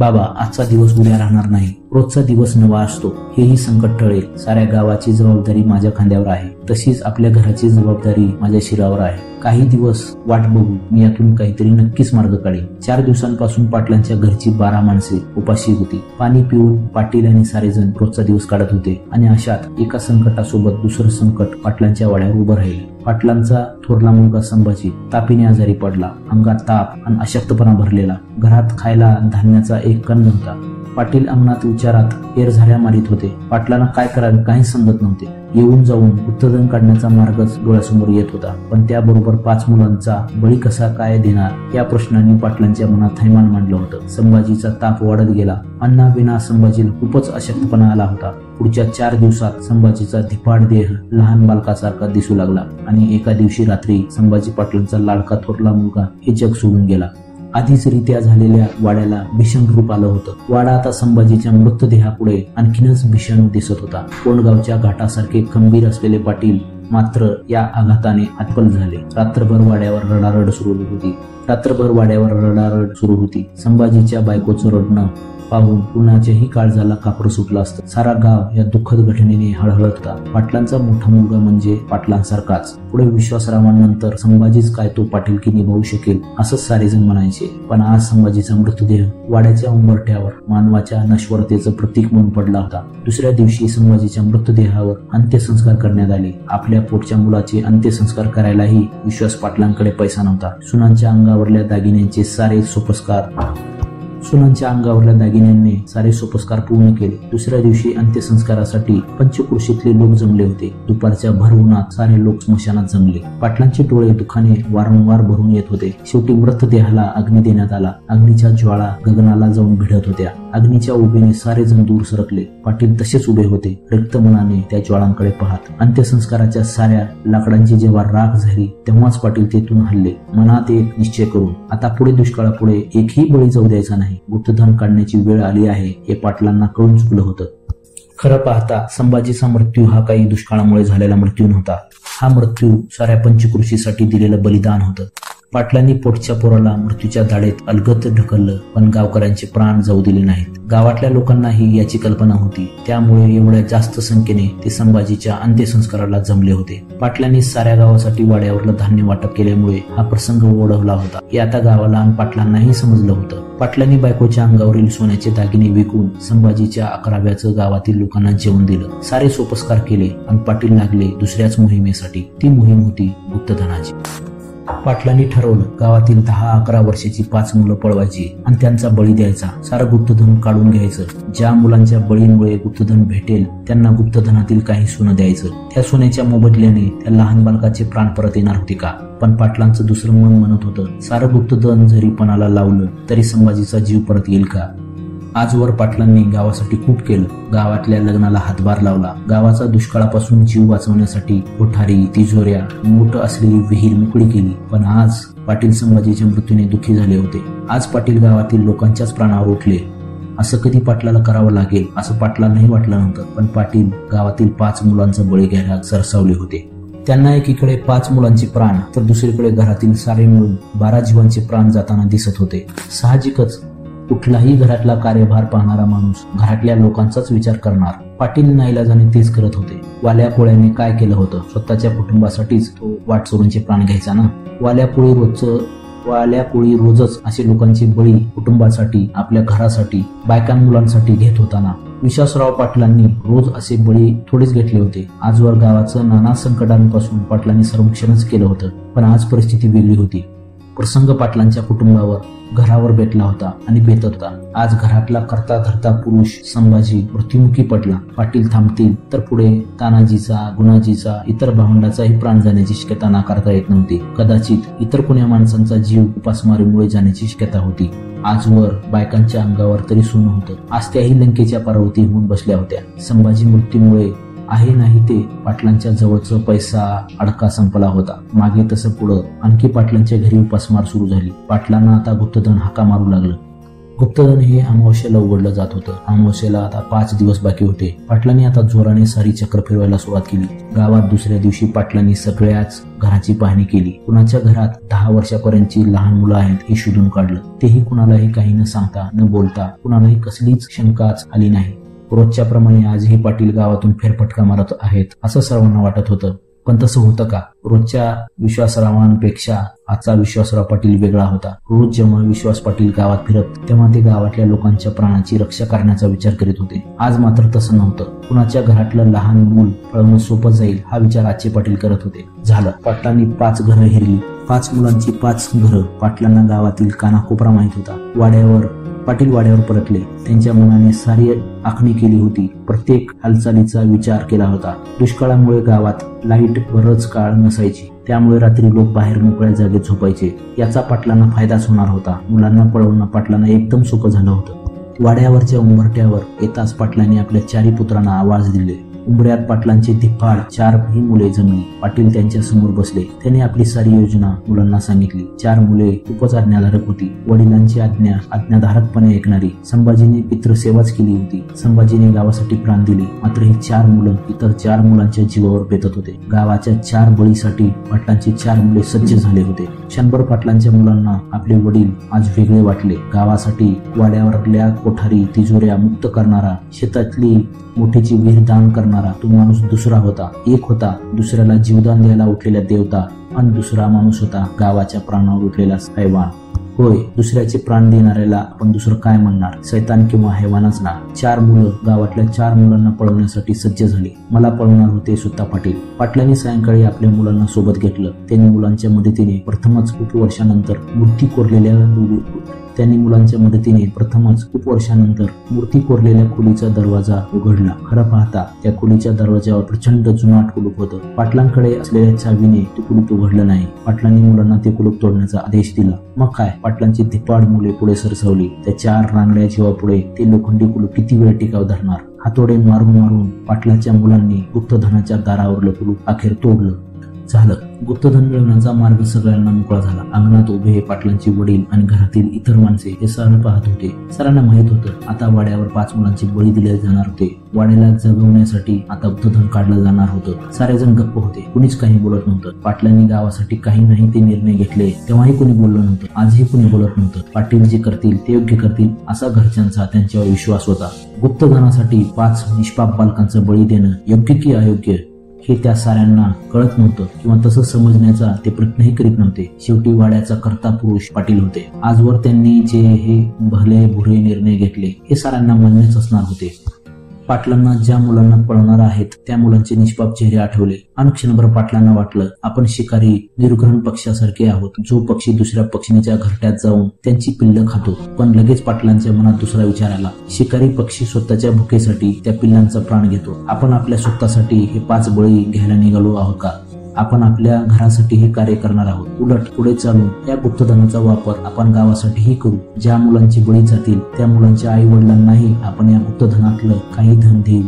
बाबा आजचा दिवस उद्या राहणार नाही. रोजचा दिवस नवा असतो हेही संकट टळेल. साऱ्या गावाची जबाबदारी माझ्या खांद्यावर आहे. तशीच आपल्या घराची जबाबदारी माझ्या शिरावर आहे. काही दिवस वाट बघू. मी यातून काहीतरी नक्कीच मार्ग काढेल चार दिवसांपासून पाटलांच्या घरची बारा माणसे उपाशी होती. पाणी पिऊन पाटील आणि सारेजण रोजचा दिवस काढत होते. आणि अशात एका संकटासोबत दुसरं संकट पाटलांच्या वाड्यावर उभं राहील. पाटलांचा थोरला मुलगा संभाजी तापीने आजारी पडला. अंगात ताप आणि अशक्तपणा भरलेला. घरात खायला धान्याचा एक कण नव्हता. पाटील अंगणात विचारात एर झाऱ्या मारित होते. पाटलांना काय करावे काही समजत नव्हते. येऊन जाऊन उत्तदन काढण्याचा मार्गच डोळ्यासमोर येत होता. पण त्याबरोबर पाच मुलांचा बळी कसा काय देणार या प्रश्नाने पाटलांच्या मनात थैमान मांडलं होतं. संभाजीचा ताप वाढत गेला. अण्णा विना संभाजीला खूपच अशक्तपणा आला होता. पुढच्या चार दिवसात संभाजीचा धिपाड देह लहान बालकासारखा दिसू लागला आणि एका दिवशी रात्री संभाजी पाटलांचा लाडका थोरला मुलगा हे जग सोडून गेला. आधीच रित्या झालेल्या वाड्याला भीषण रूप आलं होतं. वाडा आता संभाजीच्या मृतदेहापुढे आणखीनच भीषण दिसत होता. कोंडगावच्या घाटासारखे खंबीर असलेले पाटील मात्र या आघाताने आत्पल झाले. रात्रभर वाड्यावर रडारड सुरू होती. रात्रभर वाड्यावर रडारड सुरू होती. संभाजीच्या बायकोचं रडणं पाहून कुणाच्याही काळजाला कापड सुटलं असतं. सारा गाव या दुःखद घटनेने हळहळत होता. पाटलांचा मोठा मुलगा म्हणजे पाटलांसारखाच. पुढे विश्वासरावांनंतर संभाजीच काय तो पाटीलकी निभावू शकेल असंच सारेजण म्हणायचे. पण आज संभाजीचा मृतदेह वाड्याच्या उंबरठ्यावर मानवाच्या नश्वरतेचं प्रतीक म्हणून पडला होता. दुसऱ्या दिवशी संभाजीच्या मृतदेहावर अंत्यसंस्कार करण्यात आले. आपल्या पोटच्या मुलाचे अंत्यसंस्कार करायलाही विश्वास पाटलांकडे पैसा नव्हता. सुनांच्या अंगावरल्या दागिन्यांचे सारे सोपस्कार सुनांच्या अंगावरल्या दागिन्यांनी सारे सोपस्कार पूर्ण केले. दुसऱ्या दिवशी अंत्यसंस्कारासाठी पंचकृषीतले लोक जमले होते. दुपारच्या भर उन्हात सारे लोक स्मशानात जमले. पाटलांचे डोळे दुखाने वारंवार भरून येत होते. शेवटी मृतदेहाला अग्नी देण्यात आला. अग्नीच्या ज्वाळा गगनाला जाऊन भिडत होत्या. अग्नीच्या उभेने सारे जण दूर सरकले. पाटील तसेच उभे होते रिक्त मनाने त्या ज्वाळांकडे पाहत. अंत्यसंस्काराच्या साऱ्या लाकडांची जेव्हा राख झाली तेव्हाच पाटील तेथून हल्ले. मनात एक निश्चय करून आता पुढे दुष्काळापुढे एकही बळी जाऊ द्यायचा नाही. गुप्तधन काढण्याची वेळ आली आहे हे पाटलांना कळून चुकलं होतं. खरं पाहता संभाजीचा मृत्यू हा काही दुष्काळामुळे झालेला मृत्यू नव्हता हा मृत्यू साऱ्या पंचकृषीसाठी दिलेलं बलिदान होतं. पाटलांनी पोटच्या पोराला मृत्यूच्या धाडेत अलगत ढकललं पण गावकऱ्यांचे प्राण जाऊ दिले नाहीत. गावातल्या लोकांनाही याची कल्पना होती. त्यामुळे एवढ्या जास्त संख्येने ते संभाजीच्या अंत्यसंस्काराला जमले होते. पाटलांनी साऱ्या गावासाठी वाड्यावरलं धान्य वाटप केल्यामुळे हा प्रसंग ओढवला होता. हे आता गावाला आणि पाटलांनाही समजलं होतं. पाटलांनी बायकोच्या अंगावरील सोन्याचे दागिने विकून संभाजीच्या अकराव्याचं गावातील लोकांना जेवण दिलं. सारे सोपस्कार केले आणि पाटील लागले दुसऱ्याच मोहिमेसाठी. ती मोहीम होती गुप्तधनाची. पाटलांनी ठरवलं गावातील दहा अकरा वर्षाची पाच मुलं पळवायची आणि त्यांचा बळी द्यायचा. सारं गुप्तधन काढून घ्यायचं. ज्या मुलांच्या बळींमुळे गुप्तधन भेटेल त्यांना गुप्तधनातील काही सोनं द्यायचं. त्या सोन्याच्या मोबदल्याने त्या लहान बालकाचे प्राण परत येणार होते का? पण पाटलांचं दुसरं मन म्हणत होतं सारं गुप्तधन जरी पणाला लावलं तरी संभाजीचा जीव परत येईल का? आजवर पाटलांनी गावासाठी खूप केलं. गावातल्या लग्नाला हातभार लावला. गावाचा दुष्काळापासून जीव वाचवण्यासाठी कोठारी तिजोऱ्या मोठ असलेली विहीर मोकळी केली. पण आज पाटील संभाजीच्या मृत्यूने दुःखी झाले होते. आज पाटील गावातील लोकांच्याच प्राणावर उठले. असं कधी पाटलाला करावं लागेल असं पाटलांनाही वाटलं नव्हतं. पण पाटील गावातील पाच मुलांचा बळी घ्यायला सरसावले होते. त्यांना एकीकडे पाच मुलांचे प्राण तर दुसरीकडे घरातील सारे मिळून बारा जीवांचे प्राण जाताना दिसत होते. साहजिकच कुठलाही घरातला कार्यभार पाहणारा माणूस घरातल्या लोकांचाच विचार करणार. पाटील नाईलाजाने तेच करत होते. वाल्या पोळ्याने काय केलं होतं? स्वतःच्या कुटुंबासाठीच तो वाट सोडूनचे प्राण घ्यायचा ना? वाल्या पोळी रोजचं वाल्या पोळी रोजच असे लोकांची बळी कुटुंबासाठी आपल्या घरासाठी बायकां मुलांसाठी घेत होताना. विश्वासराव पाटलांनी रोज असे बळी थोडेच घेतले होते. आजवर गावाचं नाना संकटांपासून पाटलांनी संरक्षणच केलं होतं. पण आज परिस्थिती वेगळी होती. प्रसंग पाटलांच्या कुटुंबावर घरावर बेतला होता आणि बेतत होता. आज घरातला करता धरता पुरुष संभाजी मृत्युमुखी पडला. पाटील थांबतील तर पुढे तानाजीचा गुणाजीचा इतर भावंडाचाही प्राण जाण्याची शक्यता नाकारता येत नव्हती. कदाचित इतर कुण्या माणसांचा जीव उपासमारीमुळे जाण्याची शक्यता होती. आजवर बायकांच्या अंगावर तरी सोनं होतं. आज त्याही लंकेच्या पार्वती होऊन बसल्या होत्या. संभाजी मृत्यूमुळे आहे नाही ते पाटलांच्या जवळचं पैसा अडका संपला होता. मागे तसं पुढं आणखी पाटलांच्या घरी उपासमार सुरू झाली. पाटलांना आता गुप्तधन हाका मारू लागलं. गुप्तधन हे अमावस्याला उघडलं जात होतं. अमावस्याला आता पाच दिवस बाकी होते. पाटलांनी आता जोराने सारी चक्र फिरवायला सुरुवात केली. गावात दुसऱ्या दिवशी पाटलांनी सगळ्याच घराची पाहणी केली. कुणाच्या घरात दहा वर्षापर्यंतची लहान मुलं आहेत हे शोधून काढलं. तेही कुणालाही काही न सांगता न बोलता कुणालाही कसलीच शंकाच आली नाही. रोजच्या प्रमाणे आजही पाटील गावातून फेरफटका मारत आहेत असं सर्वांना वाटत होतं. पण तसं होतं का? रोजच्या विश्वासरावांपेक्षा आजचा विश्वासराव पाटील वेगळा होता. रोज जेव्हा विश्वास पाटील गावात फिरत तेव्हा ते गावातल्या लोकांच्या प्राणाची रक्षा करण्याचा विचार करीत होते. आज मात्र तसं नव्हतं. कुणाच्या घरातलं लहान मूल पळवणं सोपं जाईल हा विचार आजचे पाटील करत होते. झालं. पाटलांनी पाच घरं हिरली. पाच मुलांची पाच घरं पाटलांना गावातील कानाकोपरा माहीत होता. वाड्यावर पाटील वाड्यावर परतले. त्यांच्या मनाने सारी आखणी केली होती. प्रत्येक हालचालीचा विचार केला होता. दुष्काळामुळे गावात लाइट बरच काळ नसायची. त्यामुळे रात्री लोक बाहेर मोकळ्या जागेत झोपायचे. याचा पाटलांना फायदाच होणार होता. मुलांना पळवणं पाटलांना एकदम सोपं झालं होतं. वाड्यावरच्या उंबरट्यावर येताच पाटलांनी आपल्या चारी पुत्रांना आवाज दिले. उंबऱ्यात पाटलांचे धिप्पाड चार ही मुले जमली पाटील त्यांच्यासमोर बसले. त्यांनी आपली सारी योजना मुलांना सांगितली. चार मुले खूपच आज्ञाधारक होती. वडिलांची आज्ञा आज्ञाधारकपणे ऐकणारी. संभाजीने पितृसेवाच केली होती. संभाजीने गावासाठी प्राण दिले. मात्र ही चार मुलं इतर चार मुलांच्या जीवावर बेतत होते. गावाच्या चार बळीसाठी पाटलांची चार मुले सज्ज झाले होते. शंभर पाटलांच्या मुलांना आपले वडील आज वेगळे वाटले. गावासाठी वाड्यावरल्या कोठारी तिजोऱ्या मुक्त करणारा शेतातली मोठीची विहीर दान करणारा करणारा तो माणूस दुसरा होता एक होता दुसऱ्याला जीवदान द्यायला उठलेला देवता आणि दुसरा माणूस होता गावाच्या प्राणावर उठलेला हैवान. होय दुसऱ्याचे प्राण देणाऱ्याला आपण दुसरं काय म्हणणार? सैतान किंवा हैवानच ना? चार मुलं गावातल्या चार मुलांना पळवण्यासाठी सज्ज झाली. मला पळवणार होते सुत्ता पाटील. पाटलांनी सायंकाळी आपल्या मुलांना सोबत घेतलं. त्यांनी मुलांच्या मदतीने प्रथमच खूप वर्षानंतर मूर्ती कोरलेल्या त्यांनी मुलांच्या मदतीने प्रथमच खूप वर्षानंतर मूर्ती कोरलेल्या खोलीचा दरवाजा उघडला. खरं पाहता त्या खोलीच्या दरवाजावर प्रचंड जुनाट कुलूप होतं. पाटलांकडे असलेल्या चावीने ते कुलूप उघडलं नाही. पाटलांनी मुलांना ते कुलूप तोडण्याचा आदेश दिला. मग काय? पाटलांची धिपाड मुले पुढे सरसवली. त्या चार रांगड्या जीवापुढे ते लोखंडी कुलूप किती वेळ टिकाव धरणार? हातोडे मारून मारून पाटलाच्या मुलांनी गुप्तधनाच्या दारावर कुलूप अखेर तोडलं. झालं. गुप्तधन मिळवण्याचा मार्ग सगळ्यांना मोकळा झाला. अंगणात उभे पाटलांचे वडील आणि घरातील इतर माणसे हे सर पाहत होते. सरांना माहीत होतं आता वाड्यावर पाच मुलांचे बळी दिले जाणार होते. वाड्याला जगवण्यासाठी आता गुप्तधन काढलं जाणार होतं. सारेजण गप्प होते. कुणीच काही बोलत नव्हतं. पाटलांनी गावासाठी काही नाही ते निर्णय घेतले. तेव्हाही कुणी बोललं नव्हतं. आजही कुणी बोलत नव्हतं. पाटील जे करतील ते योग्य करतील असा घरच्यांचा त्यांच्यावर विश्वास होता. गुप्तधनासाठी पाच निष्पाप बालकांचं बळी देणं योग्य की अयोग्य हे त्या साऱ्यांना कळत नव्हतं किंवा तसं समजण्याचा ते प्रयत्नही करीत नव्हते. शेवटी वाड्याचा कर्ता पुरुष पाटील होते. आजवर त्यांनी जे हे भले भुरे निर्णय घेतले हे साऱ्यांना मान्यच असणार होते. पाटलांना ज्या मुलांना पळवणार आहेत त्या मुलांचे निष्पाप चेहरे आठवले. आणि क्षणभर पाटलांना वाटलं आपण शिकारी निर्ग्रहण पक्षासारखे आहोत. जो पक्षी दुसऱ्या पक्षीच्या घरट्यात जाऊन त्यांची पिल्ल खातो. पण लगेच पाटलांच्या मनात दुसरा विचार आला. शिकारी पक्षी स्वतःच्या भुकेसाठी त्या पिल्लांचा प्राण घेतो. आपण आपल्या स्वतःसाठी हे पाच बळी घ्यायला निघालो आहोत का? आपण आपल्या घरासाठी हे कार्य करणार आहोत. उलट पुढे चालून या गुप्तधनाचा वापर आपण गावासाठीही करू. ज्या मुलांची बळी जातील त्या मुलांच्या आई वडिलांनाही आपण या गुप्तधनातलं काही धन देऊ.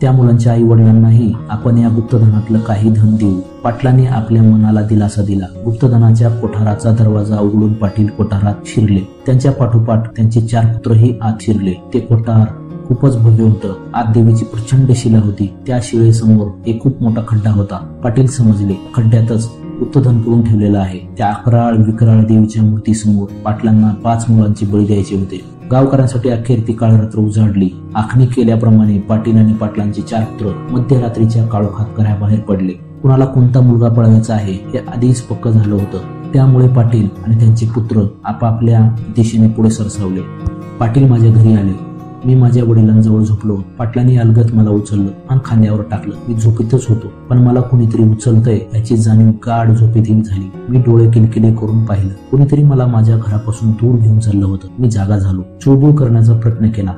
त्या मुलांच्या आई वडिलांनाही आपण या गुप्तधनातलं काही धन देऊ. पाटलांनी आपल्या मनाला दिलासा दिला. गुप्तधनाच्या कोठाराचा दरवाजा उघडून पाटील कोठारात शिरले. त्यांच्या पाठोपाठ त्यांचे चार पुत्रही आत शिरले. ते कोठार खूपच भव्य होतं. आत देवीची प्रचंड शिला होती. त्या शिळेसमोर एक खूप मोठा खड्डा होता. पाटील समजले खड्ड्यातच उत्तधन करून ठेवलेलं आहे. त्या अकराळ विकराळ देवीच्या मूर्तीसमोर पाटलांना पाच मुलांची बळी द्यायचे होते. गावकऱ्यांसाठी अखेर ती काळरात्र उजाडली. आखणी केल्याप्रमाणे पाटील आणि पाटलांचे चार पुत्र मध्यरात्रीच्या काळोखात घराबाहेर पडले. कुणाला कोणता मुलगा पळवायचा आहे हे आधीच पक्क झालं होतं. त्यामुळे पाटील आणि त्यांचे पुत्र आपापल्या दिशेने पुढे सरसावले. पाटील माझ्या घरी आले. मी माझ्या वडिलांजवळ झोपलो. पाटलांनी अलगत मला उचललं आणि खांद्यावर टाकलं. मी झोपेतच होतो पण मला कुणीतरी उचलतंय याची जाणीव गाढ झोपेतही झाली. मी डोळे किलकिले करून पाहिलं. कुणीतरी मला माझ्या घरापासून दूर घेऊन चाललं होतं. मी जागा झालो. चुळबुळ करण्याचा प्रयत्न केला.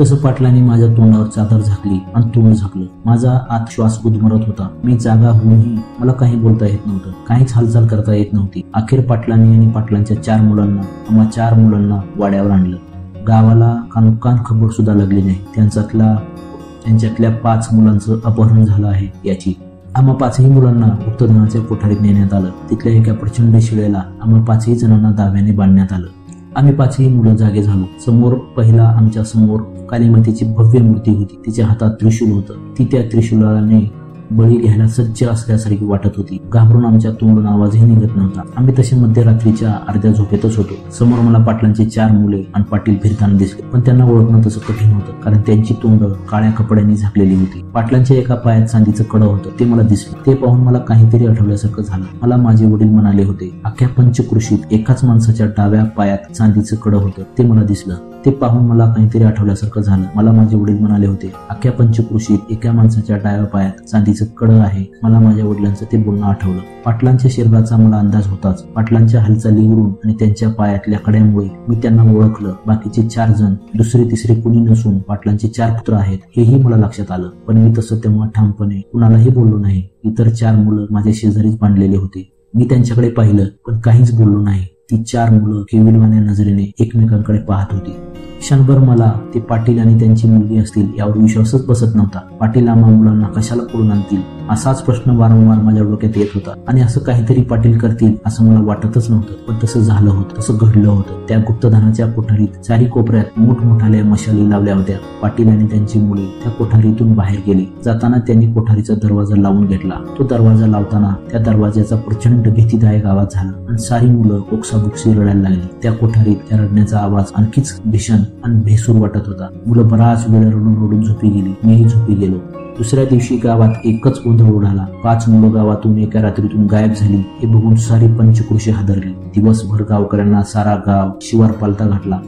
तसं पाटलांनी माझ्या तोंडावर चादर झाकली आणि तोंड झाकलं. माझा आत श्वास गुदमरत होता. मी जागा होऊनही मला काही बोलता येत नव्हतं. काहीच हालचाल करता येत नव्हती. अखेर पाटलांनी आणि पाटलांच्या चार मुलांना आम्हा चार मुलांना वाड्यावर आणलं. गावाला कानोकान खबर सुद्धा लागली नाही. त्यांच्यातला त्यांच्यातल्या पाच मुलांचं अपहरण झालं आहे याची. आम्हा पाचही मुलांना गुप्तधनाच्या कोठारीत नेण्यात आलं. तिथल्या एका प्रचंड शिळेला आम्हा पाचही जणांना दाव्याने बांधण्यात आलं. आम्ही पाचही मुलं जागे झालो. समोर पहिला आमच्यासमोर कालीमातेची भव्य मूर्ती होती. तिच्या हातात त्रिशूल होतं. ती त्या त्रिशूलाने बळी घ्यायला सज्ज असल्यासारखी वाटत होती. घाबरून आमच्या तोंडून आवाजही निघत नव्हता. आम्ही तसे मध्यरात्रीच्या अर्ध्या झोपेतच होतो. समोर मला पाटलांचे चार मुले आणि पाटील फिरताना दिसले. पण त्यांना ओळखणं तसं कठीण होतं कारण त्यांची तोंड काळ्या कपड्यांनी झाकलेली होती. पाटलांच्या एका पायात चांदीचं कडं होतं ते मला दिसलं. ते पाहून मला काहीतरी आठवल्यासारखं झालं. मला माझे वडील म्हणाले होते अख्ख्या पंचकृषीत एकाच माणसाच्या डाव्या पायात चांदीचं कडं होतं ते मला दिसलं. ते पाहून मला काहीतरी आठवल्यासारखं झालं. मला माझे वडील म्हणाले होते अख्ख्या पंचकृषीत एका माणसाच्या डाव्या पायात चांदीचं कड आहे. मला माझ्या वडिलांचं ते बोलणं आठवलं. पाटलांच्या शरीराचा मला अंदाज होताच. पाटलांच्या हालचालीवरून आणि त्यांच्या पायातल्या कड्यामुळे मी त्यांना ओळखलं. बाकीचे चार जण दुसरे तिसरे कुणी नसून पाटलांचे चार पुत्र आहेत हेही मला लक्षात आलं. पण मी तसं तेव्हा ठामपणे कुणालाही बोललो नाही. इतर चार मुलं माझ्या शेजारीच बांधलेले होते. मी त्यांच्याकडे पाहिलं पण काहीच बोललो नाही. ती चार मुलं केविलवाण्या नजरेने एकमेकांकडे पाहत होती. क्षणभर मला ते पाटील आणि त्यांची मुलगी असतील यावर विश्वासच बसत नव्हता. पाटील आम्हा मुलांना कशाला पळून आणतील? असाच प्रश्न वारंवार माझ्या डोक्यात येत होता. आणि असं काहीतरी पाटील करतील असं मला वाटतच नव्हतं. पण तसं झालं होतं तसं घडलं होतं. त्या गुप्तधनाच्या कोठारीत चारी कोपऱ्यात मोठमोठाल्या मशाली लावल्या होत्या. पाटील आणि त्यांची मुले त्या कोठारीतून बाहेर गेली. जाताना त्यांनी कोठारीचा दरवाजा लावून घेतला. तो दरवाजा लावताना त्या दरवाजाचा प्रचंड भीतीदायक आवाज झाला. आणि सारी मुलं ओक्साबुक्सी रडायला लागली त्या कोठारीत त्या रडण्याचा आवाज आणखीच भीषण आणि भेसूर वाटत होता. मुलं बराच वेळ रडून रडून झोपी गेली. मीही झोपी गेलो. दुसऱ्या दिवशी गावात एकच गोंधळ उडाला. पाच मुलं गावातून एका रात्रीतून गायब झाली. हे बघून सारी पंचकृषी हादरली. दिवसभर गावकऱ्यांना सारा गाव शिवार पालता घातला.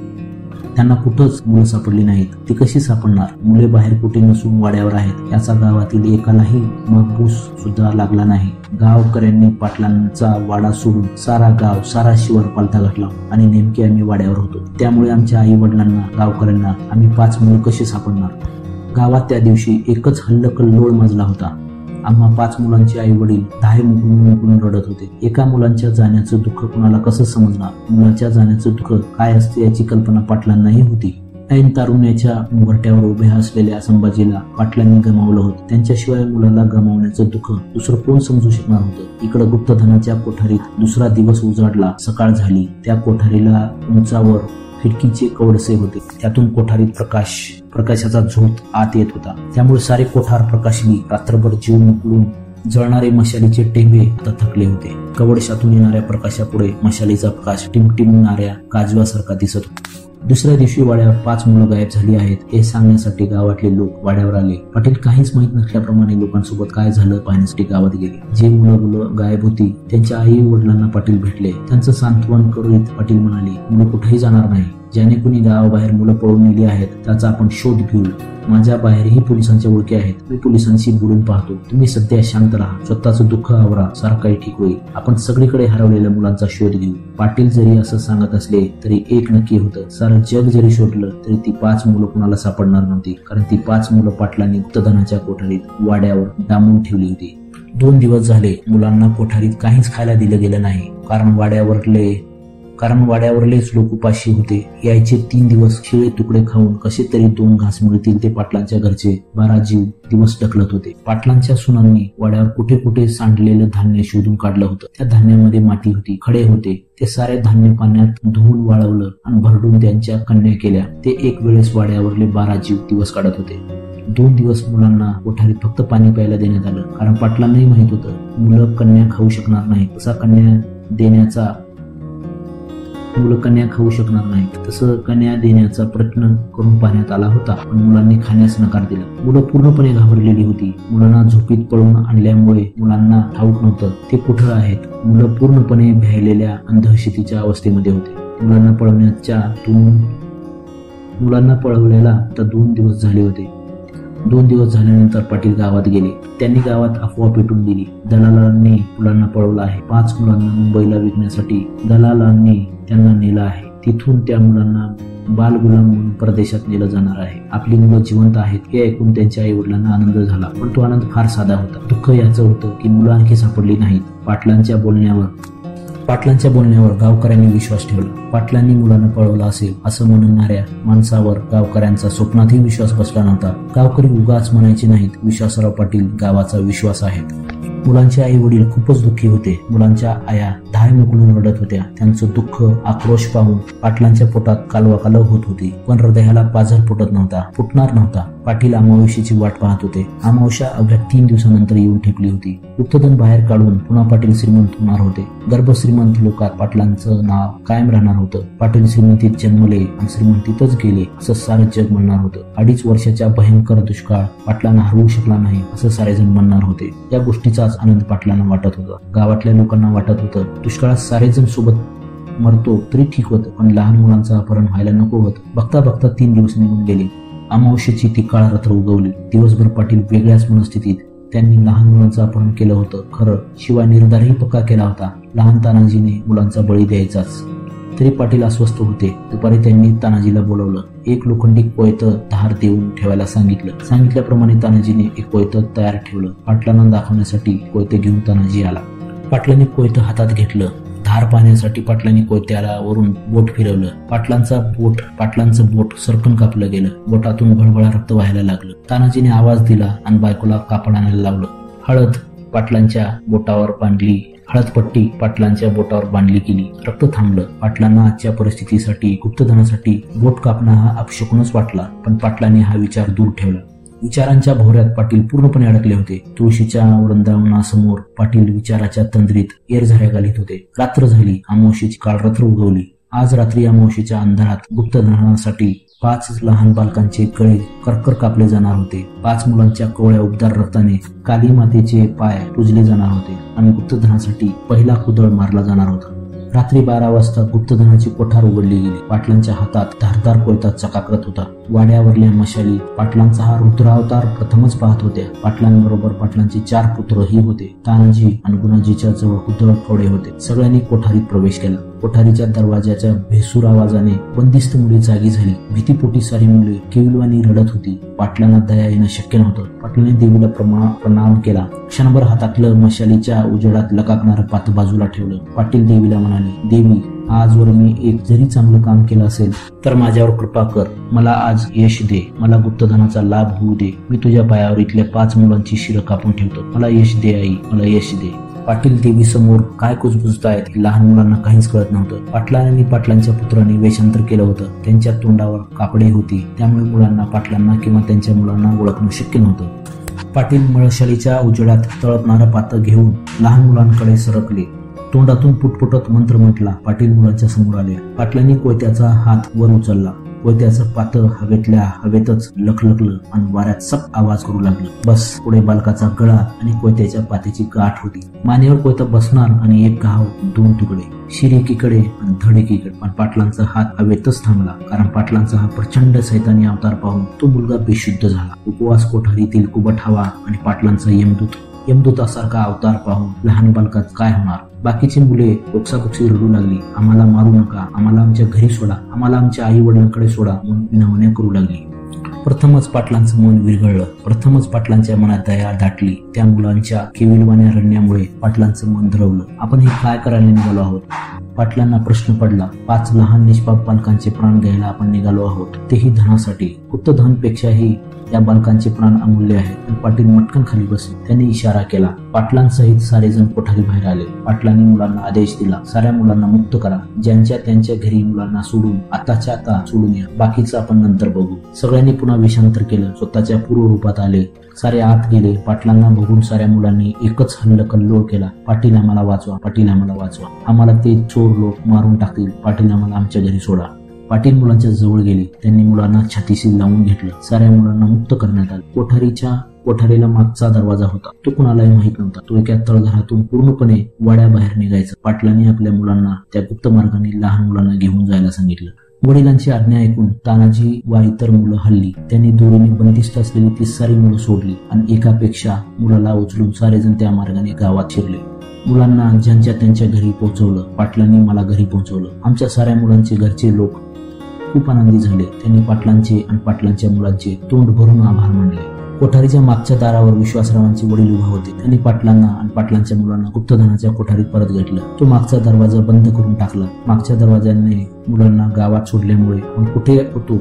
त्यांना कुठंच मुलं सापडली नाहीत. ती कशी सापडणार? मुले बाहेर कुठे नसून वाड्यावर आहेत. याचा गावातील एकालाही महबूस सुद्धा लागला नाही. गावकऱ्यांनी पाटलांचा वाडा सोडून सारा गाव सारा शिवार पालथा घातला आणि नेमके आम्ही वाड्यावर होतो. त्यामुळे आमच्या आई वडिलांना गावकऱ्यांना आम्ही पाच मुलं कशी सापडणार? गावात त्या दिवशी एकच हल्लकल्लोळ मजला होता. आम्हा पाच मुलांचे आई वडील धाय मुकून मुकून रडत होते. एका मुलांच्या जाण्याचं दुःख कुणाला कसं समजणार? मुलाच्या जाण्याचं दुःख काय असते याची कल्पना पाटलांनाही होती. ऐन तारुण्याच्या उंबरट्यावर उभ्या असलेल्या संभाजीला पाटलांनी गमावलं होतं. त्यांच्याशिवाय मुलाला गमावण्याचं दुःख दुसरं कोण समजू शकणार होतं? इकडं गुप्तधनाच्या कोठारीत दुसरा दिवस उजाडला सकाळ झाली. त्या कोठारीला उंचावर खिडकीचे कवडसे होते. त्यातून कोठारीत प्रकाश प्रकाशाचा झोत आत येत होता. त्यामुळे सारे कोठार प्रकाशनी रात्रभर जीव मुकलून जळणारे मशालीचे टेंबे आता थकले होते. कवडशातून येणाऱ्या प्रकाशापुढे मशालीचा प्रकाश टिमटिमणाऱ्या काजवासारखा दिसत होता. दुसऱ्या दिवशी वाड्यावर पाच मुलं गायब झाली आहेत हे सांगण्यासाठी गावातले लोक वाड्यावर आले. पाटील काहीच माहीत नसल्याप्रमाणे लोकांसोबत काय झालं पाहण्यासाठी गावात गेले. जे मुलं मुलं गायब होती त्यांच्या आई वडिलांना पाटील भेटले. त्यांचं सांत्वन करीत पाटील म्हणाले मुलं कुठेही जाणार नाही. ज्याने कुणी गावाबाहेर मुलं पळून नेली आहेत त्याचा आपण शोध घेऊ माझ्या बाहेरही पोलिसांच्या ओळखी आहेत. मी पोलिसांशी बोलून पाहतो. तुम्ही सध्या शांत राहा. स्वतःचं दुःख आवरा. सारं काही ठीक होईल. आपण सगळीकडे हरवलेल्या मुलांचा शोध घेऊ. पाटील जरी असं सांगत असले तरी एक नक्की होतं. सारं जग जरी शोधलं तरी ती पाच मुलं कुणाला सापडणार नव्हती. कारण ती पाच मुलं पाटलांनी गुप्तधनाच्या कोठडीत वाड्यावर डांबून ठेवली होती. दोन दिवस झाले मुलांना कोठारीत काहीच खायला दिलं गेलं नाही. कारण वाड्यावरले कारण वाड्यावरलेच लोक उपाशी होते. यायचे तीन दिवस शिळे तुकडे खाऊन कसे तरी दोन घास मिळतील ते पाटलांच्या घरचे बारा जीव दिवस ढकलत होते. पाटलांच्या सुनांनी वाड्यावर कुठे कुठे सांडलेलं धान्य शोधून काढलं होतं. त्या धान्यामध्ये माती होती खडे होते. ते सारे धान्य पाण्यात धुवून वाळवलं आणि भरडून त्यांच्या कन्या केल्या. ते एक वेळेस वाड्यावरले बारा जीव दिवस काढत होते. दोन दिवस मुलांना कोठारीत फक्त पाणी प्यायला देण्यात आलं. कारण पाटलांनाही माहीत होतं मुलं कन्या खाऊ शकणार नाही तसा कन्या देण्याचा मुलं कन्या खाऊ शकणार नाही. तसं कन्या देण्याचा प्रयत्न करून पाहण्यात आला होता. पण मुलांनी खाण्यास नकार दिला. मुलं पूर्णपणे घाबरलेली होती. मुलांना झोपीत पळून आणल्यामुळे मुलांना ठाऊक नव्हतं. ते कुठं आहेत? मुलं पूर्णपणे भ्यायलेल्या अंधशेतीच्या अवस्थेमध्ये होते. मुलांना पळवण्याच्या दोन मुलांना पळवलेला तर दोन दिवस झाले होते. दोन दिवस झाल्यानंतर पाटील गावात गेले. त्यांनी गावात अफवा पेटून दिली. दलालांनी मुलांना पळवलं आहे. पाच मुलांना मुंबईला विकण्यासाठी दलालांनी त्यांना नेलं आहे. तिथून त्या मुलांना बालगुलाम म्हणून परदेशात नेलं जाणार आहे. आपली मुलं जिवंत आहेत हे ऐकून त्यांच्या आई वडिलांना आनंद झाला. पण तो आनंद फार साधा होता. दुःख याचं होतं की मुलं आणखी सापडली नाहीत. पाटलांच्या बोलण्यावर पाटलांच्या बोलण्यावर गावकऱ्यांनी विश्वास ठेवला. पाटलांनी मुलांना पळवलं असेल असं म्हणणाऱ्या माणसावर गावकऱ्यांचा स्वप्नातही विश्वास बसला नव्हता. गावकरी उगाच म्हणायचे नाहीत विश्वासराव पाटील गावाचा विश्वास आहे. मुलांचे आई वडील खूपच दुःखी होते. मुलांच्या आया धाय मोकळून रडत होत्या. त्यांचं दुःख आक्रोश पाहून पाटलांच्या पोटात कालवा कालव होत होती. पण हृदयाला पाझर फुटत नव्हता फुटणार नव्हता. पाटील अमावस्येची वाट पाहत होते. अमावस्या अवघ्या तीन दिवसानंतर येऊन ठेपली होती. गुप्तधन बाहेर काढून पुन्हा पाटील श्रीमंत होणार होते. गर्भ श्रीमंत लोकात पाटलांचं नाव कायम राहणार होतं. पाटील श्रीमंतीत जन्मले आणि श्रीमंतीतच गेले असं सारं जग म्हणणार होतं. अडीच वर्षाच्या भयंकर दुष्काळ पाटलांना हरवू शकला नाही असं सारेजण म्हणणार होते. या गोष्टीचाच आनंद पाटलांना वाटत होता. गावातल्या लोकांना वाटत होतं दुष्काळात सारेजण सोबत मरतो तरी ठीक होतं पण लहान मुलांचं अपहरण व्हायला नको होत. बघता बघता तीन दिवस निघून गेले. अमावस्येची ती काळ रात्र उगवली. दिवसभर पाटील वेगळ्याच मनस्थितीत त्यांनी लहान मुलांचं अपहरण केलं होतं. खरं शिवाय निर्धारही पक्का केला होता. लहान तानाजीने मुलांचा बळी द्यायचाच. तरी पाटील अस्वस्थ होते. दुपारी त्यांनी तानाजीला बोलवलं. एक लोखंडी कोयतं धार देऊन ठेवायला सांगितलं. सांगितल्याप्रमाणे तानाजीने एक कोयत तयार ठेवलं. पाटलांना दाखवण्यासाठी कोयते घेऊन तानाजी आला. पाटलांनी कोयतं हातात घेतलं. धार पाहण्यासाठी पाटलांनी कोयत्याला वरून बोट फिरवलं. पाटलांचा बोट पाटलांचं बोट सरकून कापलं गेलं. बोटातून भळभळा रक्त व्हायला लागलं. तानाजीने आवाज दिला आणि बायकोला कापड आणायला लावलं. हळद पाटलांच्या बोटावर बांधली. हळदपट्टी पाटलांच्या बोटावर बांधली गेली. रक्त थांबलं. पाटलांना आजच्या परिस्थितीसाठी गुप्तधनासाठी बोट कापणं हा अपशकुनच वाटला. पण पाटलांनी हा विचार दूर ठेवला. विचारांच्या भोवऱ्यात पाटील पूर्णपणे अडकले होते. तुळशीच्या वृंदावनासमोर पाटील विचाराच्या तंद्रीत एरझाऱ्या घालीत होते. रात्र झाली अमावशीची काळरात्र उगवली. आज रात्री अमावशीच्या अंधारात गुप्तधनासाठी पाच लहान बालकांचे कळे कर्कर कापले जाणार होते. पाच मुलांच्या कोवळ्या उबदार रक्ताने काली मातेचे पाय पुजले जाणार होते आणि गुप्तधनासाठी पहिला कुदळ मारला जाणार होता. रात्री बारा वाजता गुप्तधनाची कोठार उघडली गेली पाटलांच्या हातात धारदार कोयता चकाकत होता. वाड्यावरल्या मशाली पाटलांचा हा रुद्रावतार प्रथमच पाहत होत्या. पाटलांबरोबर पाटलांचे चार पुत्रही होते. तानाजी आणि गुणाजीच्या जवळ उद्धव फोडे होते. सगळ्यांनी कोठारीत प्रवेश केला. पठारीच्या दरवाजाच्या भेसूर आवाजाने बंदिस्त मुले जागी झाली. भीतीपोटी सारी मुले केविलवानी रडत होती. पाटलांना दया येणं शक्य नव्हतं. पाटलाने देवीला प्रणाम केला. क्षणभर हातातलं मशालीच्या उजेडात लकाकणारं पात बाजूला ठेवलं. पाटील देवीला म्हणाले देवी आजवर मी एक जरी चांगलं काम केलं असेल तर माझ्यावर कृपा कर. मला आज यश दे. मला गुप्तधनाचा लाभ होऊ दे. मी तुझ्या पायावर इथल्या पाच मुलांची शिरं कापून ठेवतो. मला यश दे आई. मला यश दे. पाटील देवी समोर काय कुजबुजतायत लहान मुलांना काहीच कळत नव्हतं. पाटलांनी पाटलांच्या पुत्राने वेषांतर केलं होतं. त्यांच्या तोंडावर कापडे होती. त्यामुळे मुलांना पाटलांना किंवा त्यांच्या मुलांना ओळखणं शक्य नव्हतं. पाटील मळशालीच्या उजेडात तळपणारं पातं घेऊन लहान मुलांकडे सरकले. तोंडातून पुटपुटत मंत्र म्हटला. पाटील मुलांच्या समोर आले. पाटलांनी कोयत्याचा हात वर उचलला. कोयत्याचं पातळ हवेतल्या हवेतच लखलखलं आणि वाऱ्यात सप आवाज करू लागलं. बस पुढे बालकाचा गळा आणि कोयत्याच्या पातेची गाठ होती. मानेवर कोयता बसणार आणि एक घाव दोन तुकडे शिर एकीकडे आणि धड एकीकडे पण पाटलांचा हात हवेतच थांबला कारण पाटलांचा हा प्रचंड सैतानी अवतार पाहून तो मुलगा बेशुद्ध झाला. उपवास कोठारीतील कुबट हवा आणि पाटलांचा यमदूत यमदूतासारखा अवतार पाहून लहान बालकात काय होणार? बाकीची मुले बोक्साबोक्सी रडू लागली. आम्हाला मारू नका. आम्हाला आमच्या घरी सोडा. आम्हाला आमच्या आई वडिलांकडे सोडा म्हणून विनवण्या करू लागली. प्रथमच पाटलांचं मन विरघळलं. प्रथमच पाटलांच्या मनात दया दाटली. त्या मुलांच्या केविलवाण्या रडण्यामुळे पाटलांचं मन धरवलं. आपण हे काय करायला निघालो आहोत? पाटलांना प्रश्न पडला पाच लहान निष्पाप बालकांचे प्राण घ्यायला आपण निघालो आहोत. तेही धनासाठी. फक्त धनपेक्षाही या बालकांचे प्राण अमूल्य आहेत पाटील मटकन खाली बसले. त्यांनी इशारा केला. पाटलांसहित सारेजण कोठारी बाहेर आले. पाटलांनी मुलांना आदेश दिला. साऱ्या मुलांना मुक्त करा. ज्यांच्या त्यांच्या घरी मुलांना सोडून आताच्या आता सोडून या. बाकीचं आपण नंतर बघू. सगळ्यांनी पुन्हा वेषांतर केलं. स्वतःच्या पूर्व रूपात आले. सारे आत गेले. पाटलांना बघून साऱ्या मुलांनी एकच हल्ल कल्लोळ केला. पाटील आम्हाला वाचवा पाटील आम्हाला वाचवा. आम्हाला ते चोर लोक मारून टाकतील. पाटील आम्हाला आमच्या घरी सोडा. पाटील मुलांच्या जवळ गेले. त्यांनी मुलांना छातीशी लावून घेतलं. साऱ्या मुलांना मुक्त करण्यात आलं. कोठारीच्या कोठारीला मागचा दरवाजा होता. तो कुणालाही माहीत नव्हता. तो एका तळघरातून पूर्णपणे वाड्याबाहेर निघायचा. पाटलांनी आपल्या मुलांना त्या गुप्त मार्गाने लहान मुलांना घेऊन जायला सांगितलं. वडिलांची आज्ञा ऐकून तानाजी वा इतर मुलं हल्ली त्यांनी दोरीने बंदिस्त असलेली ती सारी मुलं सोडली आणि एकापेक्षा मुलाला उचलून सारेजण त्या मार्गाने गावात शिरले. मुलांना ज्यांच्या त्यांच्या घरी पोहोचवलं पाटलांनी मला घरी पोहोचवलं. आमच्या साऱ्या मुलांचे घरचे लोक खूप आनंदी झाले. त्यांनी पाटलांचे आणि पाटलांच्या मुलांचे तोंड भरून आभार मानले. कोठारीच्या मागच्या दारावर विश्वासरावांचे वडील उभा होते. त्यांनी पाटलांना आणि पाटलांच्या मुलांना गुप्तधनाच्या कोठारीत परत घेतलं. तो मागचा दरवाजा बंद करून टाकला. मागच्या दरवाजाने मुलांना गावात सोडल्यामुळे आपण कुठे होतो?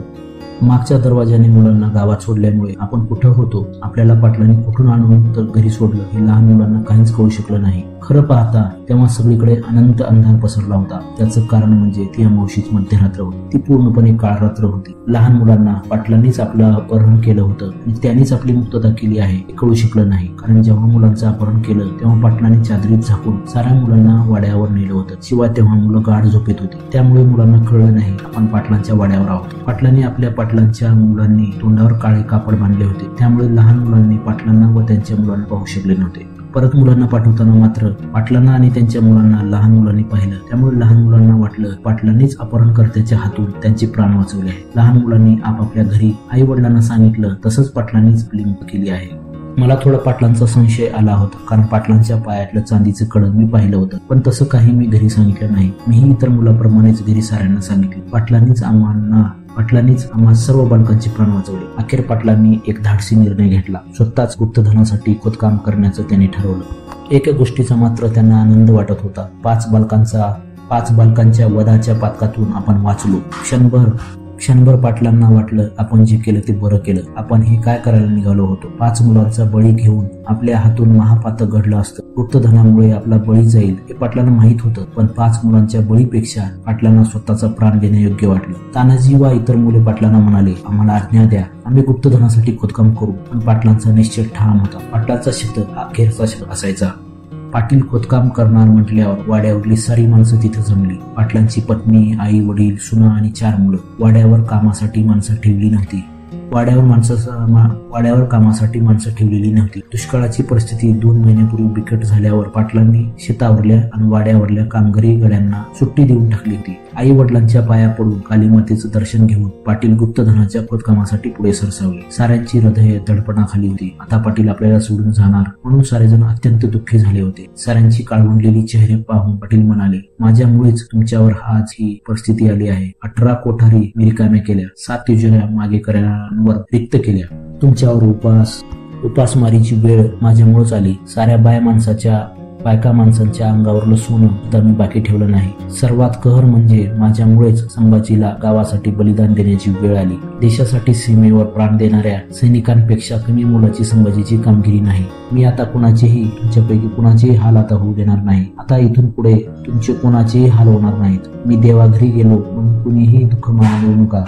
मागच्या दरवाजाने मुलांना गावात सोडल्यामुळे आपण कुठं होतो? आपल्याला पाटलांनी कुठून आणून तर घरी सोडलं हे लहान मुलांना काहीच कळू शकलं नाही. खरं पाहता तेव्हा सगळीकडे अनंत अंधार पसरला होता. त्याचं कारण म्हणजे ती अमावशीच मध्यरात्र होती. ती पूर्णपणे काळरात्र होती. लहान मुलांना पाटलांनीच आपलं अपहरण केलं होतं आणि त्यांनीच आपली मुक्तता केली आहे हे कळू शकलं नाही. कारण जेव्हा मुलांचं अपहरण केलं तेव्हा पाटलांनी चादरीत झाकून साऱ्या मुलांना वाड्यावर नेलं होतं. शिवाय तेव्हा मुलं गाढ झोपेत होती. त्यामुळे मुलांना कळलं नाही आपण पाटलांच्या वाड्यावर आहोत. पाटलांनी आपल्या पाटलांच्या मुलांनी तोंडावर काळे कापड बांधले होते. त्यामुळे लहान मुलांनी पाटलांना व त्यांच्या मुलांना पाहू शकले नव्हते. परत मुलांना पाठवताना मात्र पाटलांना आणि त्यांच्या मुलांना लहान मुलांनी पाहिलं. त्यामुळे लहान मुलांना वाटलं पाटलांनीच अपहरणकर्त्याच्या हातून त्यांचे प्राण वाचवले आहे. लहान मुलांनी आपापल्या घरी आई वडिलांना सांगितलं तसंच पाटलांनीच लिंक केली आहे. मला थोडा पाटलांचा संशय आला होता कारण पाटलांच्या पायातलं चांदीचं कडक मी पाहिलं होतं. पण तसं काही मी घरी सांगितलं नाही. मीही इतर मुलाप्रमाणेच घरी साऱ्यांना सांगितलं. पाटलांनीच आम्हाला पाटलांनीच आम्हा सर्व बालकांचे प्राण वाचवले. अखेर पाटलांनी एक धाडसी निर्णय घेतला. स्वतःच गुप्तधनासाठी खोदकाम करण्याचं त्यांनी ठरवलं. एका गोष्टीचा मात्र त्यांना आनंद वाटत होता. पाच बालकांचा पाच बालकांच्या वधाच्या पातकातून आपण वाचलो. क्षणभर क्षणभर पाटलांना वाटलं आपण जे केलं ते बरं केलं. आपण हे काय करायला निघालो होतो? पाच मुलांचा बळी घेऊन आपल्या हातून महापात घडलं असतं. गुप्तधनामुळे आपला बळी जाईल हे पाटलांना माहीत होतं पण पाच मुलांच्या बळीपेक्षा पाटलांना स्वतःचा प्राण देणे योग्य वाटलं. तानाजी वा इतर मुले पाटलांना म्हणाले आम्हाला आज्ञा द्या आम्ही गुप्तधनासाठी खोदकाम करू. पण पाटलांचा निश्चय ठाम होता. पाटलांचा शब्द हा अखेरचा शब्द असायचा. पाटील खोदकाम करणार म्हटल्यावर वाड्यावरली सारी माणसं तिथं जमली. पाटलांची पत्नी आई वडील सुना आणि चार मुलं. वाड्यावर कामासाठी माणसं ठेवली नव्हती. वाड्यावर माणसाचा वाड्यावर कामासाठी माणसं ठेवलेली नव्हती. दुष्काळाची परिस्थिती दोन महिन्यापूर्वी बिकट झाल्यावर पाटलांनी शेतावरल्या आणि वाड्यावरल्या कामगारी गड्यांना सुट्टी देऊन टाकली होती. आई वडिलांच्या पाया पडून कालीमातेचं दर्शन घेऊन पाटील गुप्तधनाच्या खोदकामासाठी पुढे सरसावले. साऱ्यांची हृदय दडपणाखाली होती. आता पाटील आपल्याला सोडून जाणार म्हणून सारेजण अत्यंत दुःखी झाले होते. साऱ्यांची काळवंडलेली चेहरे पाहून पाटील म्हणाले माझ्यामुळेच तुमच्यावर आज ही परिस्थिती आली आहे. अठरा कोठारी मी रिकाम्या केल्या. सात योजना मागे करण्यावर रिक्त केल्या. तुमच्यावर उपास उपासमारीची वेळ माझ्यामुळेच आली. साऱ्या बाय माणसाच्या बायका माणसांच्या अंगावरलं सोनं तर मी बाकी ठेवलं नाही. सर्वात कहर म्हणजे माझ्यामुळेच संभाजीला गावासाठी बलिदान देण्याची वेळ आली. देशासाठी सीमेवर प्राण देणाऱ्या सैनिकांपेक्षा कमी मोलाची संभाजीची कामगिरी नाही. मी आता कुणाचेही तुमच्यापैकी कुणाचेही हाल आता होऊ देणार नाही. आता इथून पुढे तुमचे कोणाचेही हाल होणार नाहीत. मी देवाघरी गेलो म्हणून कुणीही दुःख मानू नका.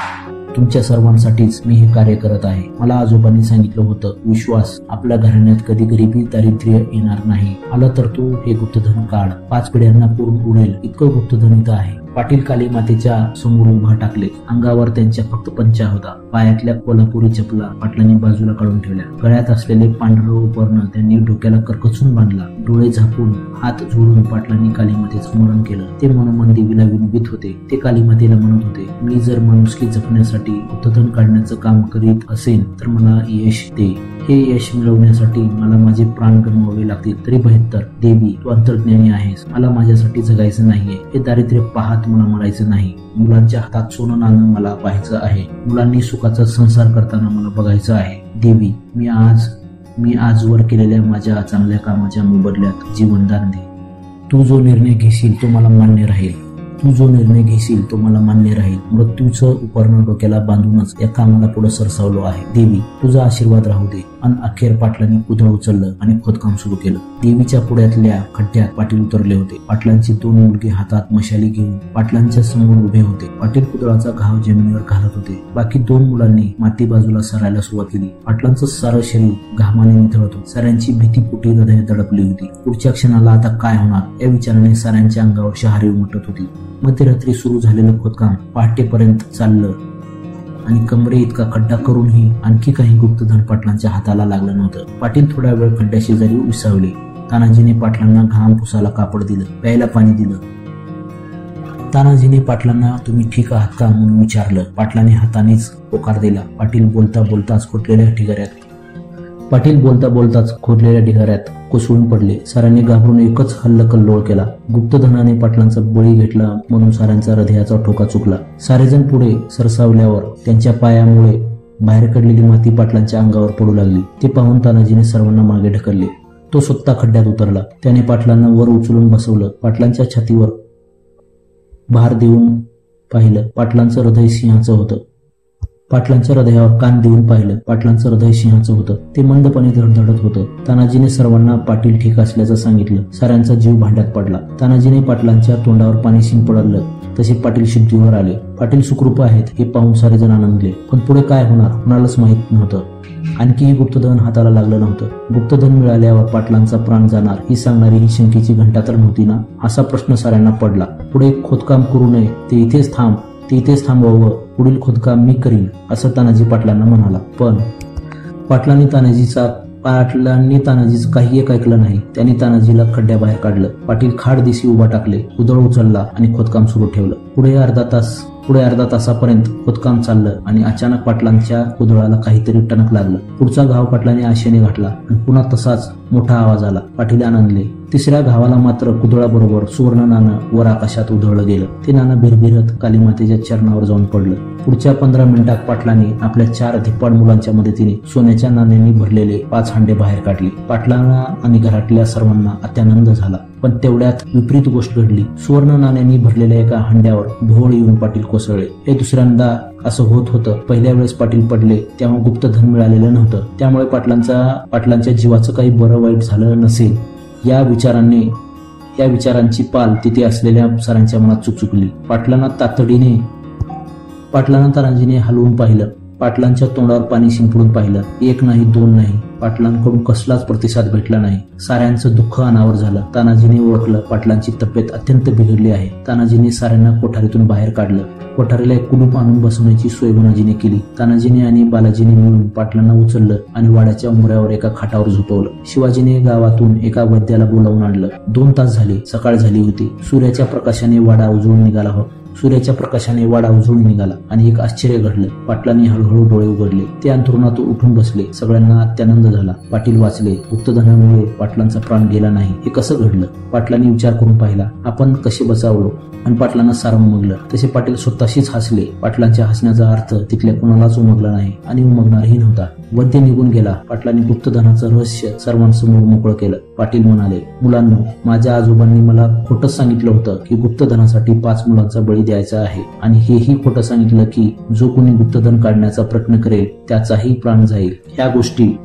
तुमच्या सर्वांसाठीच मी हे कार्य करत आहे. मला आजोबांनी सांगितलं होतं विश्वास आपल्या घराण्यात कधी गरिबी दारिद्र्य येणार नाही. आलं तर तू हे गुप्तधन काढ. पाच पिढ्यांना पुरून उडेल इतकं गुप्तधन इथं आहे. पाटील काली मातेच्या समोर उभा टाकले. अंगावर त्यांच्या फक्त पंचा होता. पायातल्या कोल्हापुरी चपला पाटलांनी बाजूला काढून ठेवल्या. गळ्यात असलेले पांढरं उपर्ण त्यांनी डोक्याला करकचून बांधला. डोळे झाकून हात झोडून पाटलांनी कालीमातेचं स्मरण केलं. ते मनोमन देवीला विनवित होते. ते कालीमातेला म्हणत होते मी जर माणुसकी जपण्यासाठी उत्थन काढण्याचं काम करीत असेल तर मला यश दे. हे यश मिळवण्यासाठी मला माझे प्राण गमवावे लागतील. तरी बेहत्तर देवी तू अंतर्ज्ञानी आहेस. मला माझ्यासाठी जगायचं नाहीये. हे दारिद्र्य पाहत मला मरायचं नाही. मुलांच्या हातात सोनं नाणं मला पाहायचं आहे. मुलांनी सुखाचा संसार करताना मला बघायचं आहे. देवी मी आज मी आजवर केलेल्या माझ्या चांगल्या कामाच्या मोबदल्यात जीवनदान दे. तू जो निर्णय घेशील तो मला मान्य राहील. तू जो निर्णय घेशील तो मला मान्य राहील. मृत्यूचं उपर्ण डोक्याला बांधूनच या कामाला पुढे सरसावलो आहे. देवी तुझा आशीर्वाद राहू दे. आणि अखेर पाटलांनी पुतळ उचललं आणि खोदकाम सुरू केलं. देवीच्या पुढ्यातल्या खड्ड्यात पाटील उतरले होते. पाटलांची दोन मुलगे हातात मशाली घेऊन पाटलांच्या समोर उभे होते. पाटील पुतळाचा घाव जमिनीवर घालत होते. बाकी दोन मुलांनी माती बाजूला सरायला सुरुवात केली. पाटलांचं सारं शरीर घामाने निथळत होतं. साऱ्यांची भीतीपोटी हृदय दडपली होती. पुढच्या क्षणाला आता काय होणार या विचाराने साऱ्यांच्या अंगावर शहारी उमटत होती. मध्यरात्री सुरू झालेलं खोदकाम पहाटेपर्यंत चाललं. आणि कमरे इतका खड्डा करूनही आणखी काही गुप्तधन पाटलांच्या हाताला लागलं नव्हतं. पाटील थोडा वेळ खड्ड्या शेजारी विसावले तानाजीने पाटलांना घाम पुसायला कापड दिलं प्यायला पाणी दिलं. तानाजीने पाटलांना तुम्ही ठीक आहात का? म्हणून विचारलं. पाटलाने हातानेच होकार दिला. पाटील बोलता बोलताच खोटलेल्या ढिगाऱ्यात पाटील बोलता बोलताच खोदलेल्या ढिगाऱ्यात कोसळून पडले. साऱ्यांनी घाबरून एकच हल्लकल्लोळ केला. गुप्तधनाने पाटलांचा बळी घेतला म्हणून साऱ्यांचा हृदयाचा ठोका चुकला. सारेजण पुढे सरसावल्यावर त्यांच्या पायामुळे बाहेर काढलेली माती पाटलांच्या अंगावर पडू लागली. ते पाहून तानाजीने सर्वांना मागे ढकलले. तो स्वतः खड्ड्यात उतरला. त्याने पाटलांना वर उचलून बसवलं. पाटलांच्या छातीवर भार देऊन पाहिलं. पाटलांचं हृदय सिंहाचं होतं. पाटलांच्या हृदयावर कान देऊन पाहिलं. पाटलांचं हृदय सिंहाचं होतं. ते मंदपणे धडधडत होतं. तानाजीने सर्वांना पाटील ठीक असल्याचं सांगितलं. साऱ्यांचा जीव भांड्यात पडला. तानाजीने पाटलांच्या तोंडावर पाणी शिंग पडलं तसे पाटील शुद्धीवर आले. पाटील सुखरूप आहेत हे पाहून सारेजण आनंदले. पण पुढे काय होणार कुणालाच माहीत नव्हतं. आणखीही गुप्तधन हाताला लागलं नव्हतं. गुप्तधन मिळाल्यावर पाटलांचा प्राण जाणार ही सांगणारी ही शंकेची घंटा तर नव्हती ना? असा प्रश्न साऱ्यांना पडला. पुढे खोदकाम करू नये. ते इथेच थांब. ते इथेच थांबवावं. पुढील खोदकाम मी करीन असं तानाजी पाटलांना म्हणाला. पण पाटलांनी तानाजीचा पाटलांनी तानाजीचं काही एक ऐकलं नाही. त्यांनी तानाजीला खड्ड्याबाहेर काढलं. पाटील खाड दिशी उभा टाकले उदळ उचलला आणि खोदकाम सुरू ठेवलं. पुढे अर्धा तास पुढे अर्धा तासापर्यंत खोदकाम चाललं आणि अचानक पाटलांच्या कुदळाला काहीतरी टणक लागलं. पुढचा घाव पाटलाने आशेने घातला आणि पुन्हा तसाच मोठा आवाज आला. पाटील आनंदले तिसऱ्या घावाला मात्र कुदळाबरोबर सुवर्ण नाणं वर आकाशात उधळलं गेलं. ते नाणं भिरभिरत कालीमातेच्या चरणावर जाऊन पडलं. पुढच्या पंधरा मिनिटात पाटलांनी आपल्या चार धिप्पाड मुलांच्या मदतीने सोन्याच्या नाण्यांनी भरलेले पाच हांडे बाहेर काढले. पाटलांना आणि घरातल्या सर्वांना अत्यानंद झाला. पण तेवढ्यात विपरीत गोष्ट घडली. सुवर्ण नाण्यांनी भरलेल्या एका हंड्यावर भोळ येऊन पाटील कोसळले. हे दुसऱ्यांदा असं होत होतं. पहिल्या वेळेस पाटील पडले तेव्हा गुप्त धन मिळालेलं नव्हतं. त्यामुळे पाटलांचा पाटलांच्या जीवाचं काही बरं वाईट झालं नसेल. या विचारांनी या विचारांची पाल तिथे असलेल्या सरांच्या मनात चुकचुकली. पाटलांना तातडीने पाटलांना तरांजीने हलवून पाहिलं. पाटलांच्या तोंडावर पाणी शिंपडून पाहिलं. एक नाही दोन नाही. पाटलांकडून कसलाच प्रतिसाद भेटला नाही. साऱ्यांचं दुःख अनावर झालं. तानाजीने ओळखलं. पाटलांची तब्येत अत्यंत बिघडली आहे. तानाजीने साऱ्यांना कोठारीतून बाहेर काढलं. कोठारीला एक कुलूप आणून बसवण्याची सोय गुणाजीने केली. तानाजीने आणि बालाजीने मिळून पाटलांना उचललं आणि वाड्याच्या उमऱ्यावर एका खाटावर झोपवलं. शिवाजीने गावातून एका वैद्याला बोलावून आणलं. दोन तास झाले. सकाळ झाली होती. सूर्याच्या प्रकाशाने वाडा उजळून निघाला होता सूर्याच्या प्रकाशाने वाडा उजळून निघाला आणि एक आश्चर्य घडलं. पाटलांनी हळूहळू डोळे उघडले. ते अंथरुणातून उठून बसले. सगळ्यांना अत्यानंद झाला. पाटील वाचले. गुप्तधनामुळे पाटलांचा प्राण गेला नाही. हे कसं घडलं? पाटलांनी विचार करून पाहिला आपण कसे बचावलो? आणि पाटलांना सारं उमगलं. तसे पाटील स्वतःशीच हसले. पाटलांच्या हसण्याचा अर्थ तिथल्या कुणालाच उमगला नाही आणि उमगणारही नव्हता. वद्य निघून गेला. पाटलांनी गुप्तधनाचं रहस्य सर्वांसमोर मोकळं केलं. पाटील म्हणाले मुलांनो माझ्या आजोबांनी मला खोटंच सांगितलं होतं की गुप्तधनासाठी पाच मुलांचा बळी द्यायचा आहे. आणि हेही खोटं सांगितलं की जो कोणी गुप्तधन काढण्याचा प्रयत्न करेल त्याचाही प्राण जाईल. ह्या गोष्टी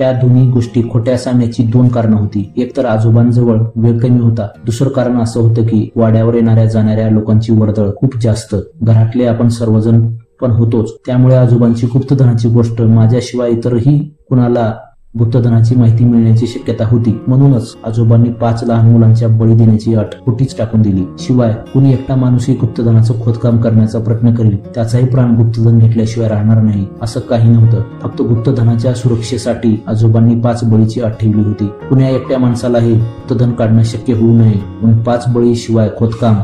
या दोन्ही गोष्टी खोट्या सांगण्याची दोन कारणं होती. एक तर आजोबांजवळ वेळ कमी होता. दुसरं कारण असं होतं की वाड्यावर येणाऱ्या जाणाऱ्या लोकांची वर्दळ खूप जास्त. घरातले आपण सर्वजण पण होतोच. त्यामुळे आजोबांची गुप्तधनाची गोष्ट माझ्याशिवाय इतरही कुणाला गुप्तधनाची माहिती मिळण्याची शक्यता होती. म्हणूनच आजोबांनी पाच लहान मुलांच्या बळी देण्याची अट खोटीच टाकून दिली. शिवाय कुणी एकटा माणूसही गुप्तधनाचं खोदकाम करण्याचा प्रयत्न करेल त्याचाही प्राण गुप्तधन घेतल्याशिवाय राहणार नाही असं काही नव्हतं. फक्त गुप्तधनाच्या सुरक्षेसाठी आजोबांनी पाच बळीची अट ठेवली होती. कुण्या एकट्या माणसालाही गुप्तधन काढणं शक्य होऊ नये म्हणून पाच बळी शिवाय खोदकाम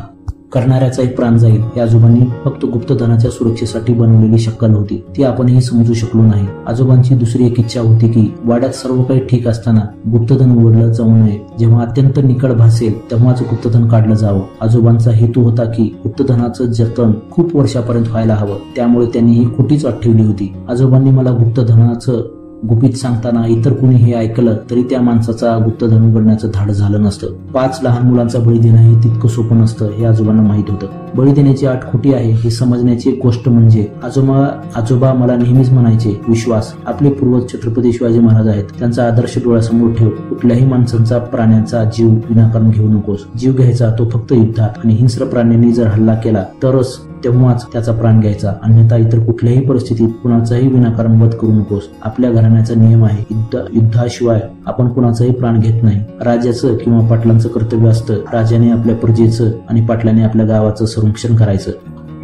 करणाऱ्याचा एक प्राण जाईल. या आजोबांनी फक्त गुप्तधनाच्या सुरक्षेसाठी बनवलेली शक्कल होती. ती आपणही समजू शकलो नाही. आजोबांची दुसरी एक इच्छा होती की वाड्यात सर्व काही ठीक असताना गुप्तधन उघडलं जाऊ नये. जेव्हा अत्यंत निकड भासेल तेव्हाच गुप्तधन काढलं जावं. आजोबांचा हेतू होता की गुप्तधनाचं जतन खूप वर्षापर्यंत व्हायला हवं. त्यामुळे त्यांनी ही खोटीच अट ठेवली होती. आजोबांनी मला गुप्तधनाचं गुपित सांगताना इतर कुणी हे ऐकलं तरी त्या माणसाचा गुप्तधन उघडण्याचं धाड झालं नसतं. पाच लहान मुलांचा बळी देणं हे तितकं सोपं नसतं हे आजोबांना माहीत होतं. बळी देण्याची आठ खोटी आहे हे समजण्याची एक गोष्ट म्हणजे आजोबा आजोबा मला नेहमीच म्हणायचे विश्वास आपले पूर्वज छत्रपती शिवाजी महाराज आहेत. त्यांचा आदर्श डोळ्यासमोर ठेव. कुठल्याही माणसांचा प्राण्यांचा जीव विनाकारण घेऊ नकोस. जीव घ्यायचा तो फक्त युद्धात आणि हिंस्र प्राण्यांनी जर हल्ला केला तरच तेव्हाच त्याचा प्राण घ्यायचा. अन्यथा इतर कुठल्याही परिस्थितीत कुणाचाही विनाकारण वध करू नकोस. आपल्या घराण्याचा नियम आहे युद्ध युद्धाशिवाय आपण कुणाचाही प्राण घेत नाही. राजाचं किंवा पाटलांचं कर्तव्य असतं. राजाने आपल्या प्रजेचं आणि पाटलाने आपल्या गावाचं संरक्षण करायचं.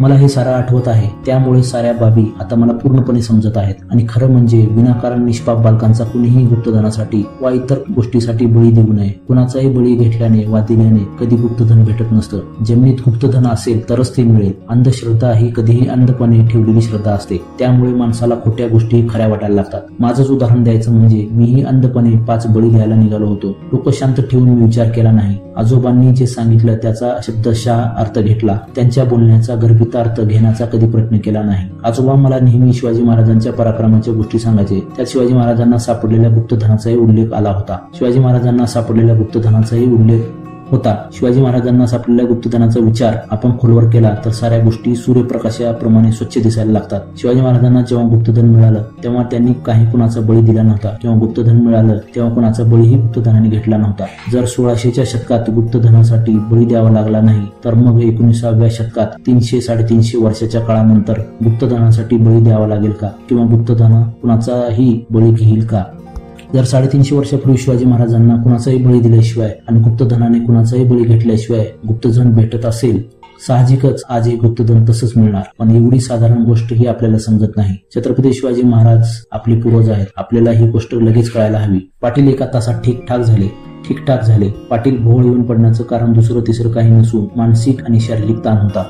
मला हे सारं आठवत आहे. त्यामुळे साऱ्या बाबी आता मला पूर्णपणे समजत आहेत. आणि खरं म्हणजे विनाकारण निष्पाप बालकांचा कुणीही गुप्तधनासाठी वा इतर गोष्टीसाठी बळी देऊ नये. कुणाचाही बळी घेतल्याने वा दिल्याने कधी गुप्तधन भेटत नसतं. जमिनीत गुप्तधन असेल तरच ते मिळेल. अंधश्रद्धा ही कधीही अंधपणे ठेवलेली श्रद्धा असते. त्यामुळे माणसाला खोट्या गोष्टी खऱ्या वाटायला लागतात. माझंच उदाहरण द्यायचं म्हणजे मीही अंधपणे पाच बळी द्यायला निघालो होतो. डोकं शांत ठेवून मी विचार केला नाही. आजोबांनी जे सांगितलं त्याचा शब्दशः अर्थ घेतला. त्यांच्या बोलण्याचा गर्भित अर्थ घेण्याचा कधी प्रयत्न केला नाही. आजोबा मला नेहमी शिवाजी महाराजांच्या पराक्रमाच्या गोष्टी सांगायचे. त्यात शिवाजी महाराजांना सापडलेल्या गुप्तधनाचाही उल्लेख आला होता. शिवाजी महाराजांना सापडलेल्या गुप्तधनाचाही उल्लेख होता. शिवाजी महाराजांना सापडलेल्या गुप्तधनाचा विचार आपण खोलवर केला तर साऱ्या गोष्टी सूर्यप्रकाशाप्रमाणे स्वच्छ दिसायला लागतात. शिवाजी महाराजांना जेव्हा गुप्तधन मिळालं तेव्हा त्यांनी काही कुणाचा बळी दिला नव्हता. किंवा गुप्तधन मिळालं तेव्हा कुणाचा बळीही गुप्तधनाने घेतला नव्हता. जर सोळाशेच्या शतकात गुप्तधनासाठी बळी द्यावा लागला नाही तर मग एकोणीसाव्या शतकात तीनशे साडेतीनशे वर्षाच्या काळानंतर गुप्तधनासाठी बळी द्यावा लागेल का? किंवा गुप्तधन कुणाचाही बळी घेईल का? जर साडेतीनशे वर्षापूर्वी शिवाजी महाराजांना कुणाचाही बळी दिल्याशिवाय आणि गुप्तधनाने कुणाचाही बळी घेतल्याशिवाय गुप्तधन भेटत असेल साहजिकच आज हे गुप्तधन तसंच मिळणार. पण एवढी साधारण गोष्ट ही आपल्याला समजत नाही. छत्रपती शिवाजी महाराज आपले पूर्वज आहेत. आपल्याला ही गोष्ट लगेच कळायला हवी. पाटील एका तासात ठीकठाक झाले. ठीकठाक झाले. पाटील भोळ येऊन पडण्याचं कारण दुसरं तिसरं काही नसून मानसिक आणि शारीरिक ताण होता.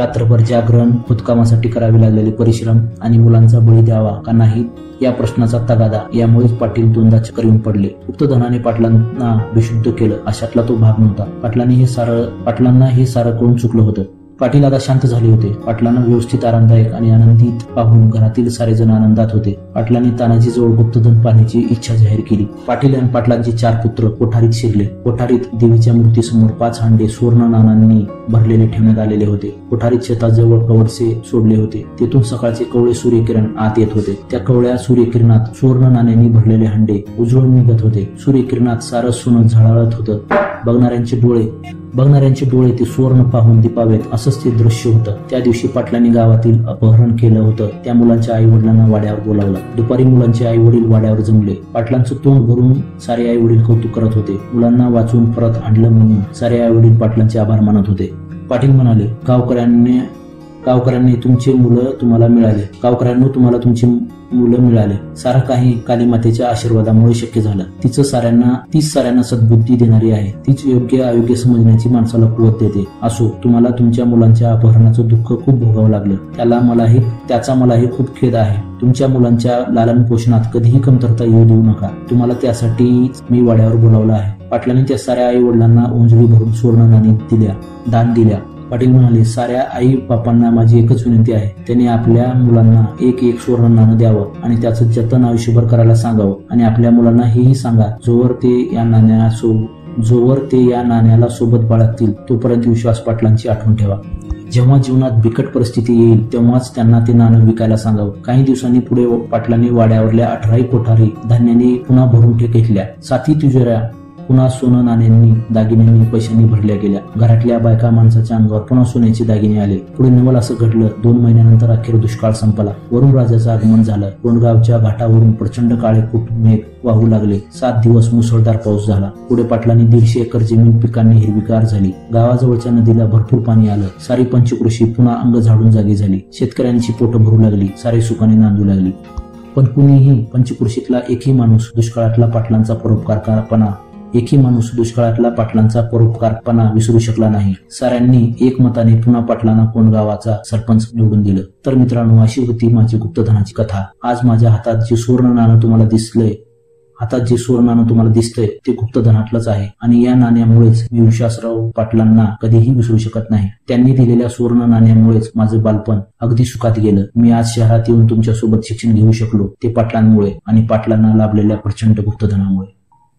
रात्रभर जागरण खुदकामासाठी करावे लागलेले परिश्रम आणि मुलांचा बळी द्यावा का नाही या प्रश्नाचा तगादा यामुळेच पाटील दोनदा चक्कर येऊन पडले. गुप्तधनाने पाटलांना बेशुद्ध केलं अशातला तो भाग नव्हता. पाटलांनी हे सारं पाटलांना हे सारं करून चुकलं होतं. पाटील आता शांत झाले होते. पाटलांना व्यवस्थित आरामदायक आणि आनंदित पाहून घरातील सारेजण आनंदात होते. पाटलांनी तानाजी जवळ गुप्तधन पाहण्याची इच्छा जाहीर केली. पाटील आणि पाटलांचे चार पुत्र कोठारीत शिरले. कोठारीत देवीच्या मूर्तीसमोर पाच हांडे सुवर्ण नानांनी भरलेले ठेवण्यात आलेले होते. कोठारीत शेताजवळ कवडसे सोडले होते. तेथून सकाळचे कवळे सूर्यकिरण आत येत होते. त्या कवळ्या सूर्यकिरणात सुवर्ण नाण्यांनी भरलेले हांडे उजळून निघत होते. सूर्यकिरणात सारं सोनं झळाळत होतं. बघणाऱ्यांचे डोळे बघणाऱ्यांचे डोळे ते सुवर्ण पाहून दिपावेत असंच ते दृश्य होतं. त्या दिवशी पाटलांनी गावातील अपहरण केलं होतं. त्या मुलांच्या आई वडिलांना वाड्यावर बोलावलं. दुपारी मुलांचे आई वडील वाड्यावर जमले. पाटलांचं तोंड भरून सारे आई वडील कौतुक करत होते. मुलांना वाचून परत आणलं म्हणून सारे आई वडील पाटलांचे आभार मानत होते. पाटील म्हणाले गावकऱ्यांनी गावकऱ्यांनी तुमचे मुलं तुम्हाला मिळाले. गावकऱ्यांना तुम्हाला तुमची मुलं मिळाले. सारं काही कालीमातेच्या आशीर्वादामुळे शक्य झालं. तिचं साऱ्यांना तीच साऱ्यांना सद्बुद्धी देणारी आहे. तीच योग्य अयोग्य समजण्याची माणसाला कुवत देते. असो तुम्हाला तुमच्या मुलांच्या अपहरणाचं दुःख खूप भोगावं लागलं. त्याला मलाही त्याचा मलाही खूप खेद आहे. तुमच्या मुलांच्या लालन पोषणात कधीही कमतरता येऊ देऊ नका. तुम्हाला त्यासाठीच मी वाड्यावर बोलावलं आहे. पाटलांनी त्या साऱ्या आई वडिलांना ओंजळी भरून सुवर्ण नाणी दिल्या दान दिल्या. पाटील म्हणाले साऱ्या आई बापांना माझी एकच विनंती आहे. त्यांनी आपल्या मुलांना एक एक सुवर्ण नाणं द्यावं आणि त्याचं जतन आयुष्यभर करायला सांगावं. आणि आपल्या मुलांना हेही सांगा जोवर ते या नाण्यासो जोवर ते या नाण्याला सोबत बाळगतील तोपर्यंत विश्वास पाटलांची आठवण ठेवा. जेव्हा जीवनात बिकट परिस्थिती येईल तेव्हाच त्यांना ते नाणं विकायला सांगावं. काही दिवसांनी पुढे पाटलांनी वाड्यावरल्या अठराही कोठारी धान्याने पुन्हा भरून घेतल्या. साथी तुझ्या पुन्हा सोनं नाण्यांनी दागिन्यांनी पैशांनी भरल्या गेल्या. घरातल्या बायका माणसाच्या अंगावर पुन्हा सोन्याचे दागिने आले. पुढे नवल असं घडलं. दोन महिन्यानंतर अखेर दुष्काळ संपला. वरुण राजाचं आगमन झालं. कोंडगावच्या घाटावरून प्रचंड काळे कुट मेघ वाहू लागले. सात दिवस मुसळधार पाऊस झाला. पुढे पाटलांनी दीडशे एकर जमीन पिकांनी हिरवीगार झाली. गावाजवळच्या नदीला भरपूर पाणी आलं. सारी पंचकृषी पुन्हा अंग झाडून जागी झाली. शेतकऱ्यांची पोट भरू लागली. सारी सुखाने नांदू लागली. पण कुणीही पंचकृषीतला एकही माणूस दुष्काळातला पाटलांचा परोपकारपणा एकही माणूस दुष्काळातला पाटलांचा परोपकारपणा विसरू शकला नाही. साऱ्यांनी एकमताने पुन्हा पाटलांना कोण गावाचा सरपंच निवडून दिलं. तर मित्रांनो अशी होती माझी गुप्तधनाची कथा. आज माझ्या हातात जे सुवर्ण नाणं तुम्हाला दिसलंय हातात जे सुवर्ण नाणं तुम्हाला दिसतंय ते गुप्तधनातलंच आहे. आणि या नाण्यामुळेच मी विश्वासराव पाटलांना कधीही विसरू शकत नाही. त्यांनी दिलेल्या सुवर्ण नाण्यामुळेच माझं बालपण अगदी सुखात गेलं. मी आज शहरात येऊन तुमच्यासोबत शिक्षण घेऊ शकलो ते पाटलांमुळे आणि पाटलांना लाभलेल्या प्रचंड गुप्तधनामुळे.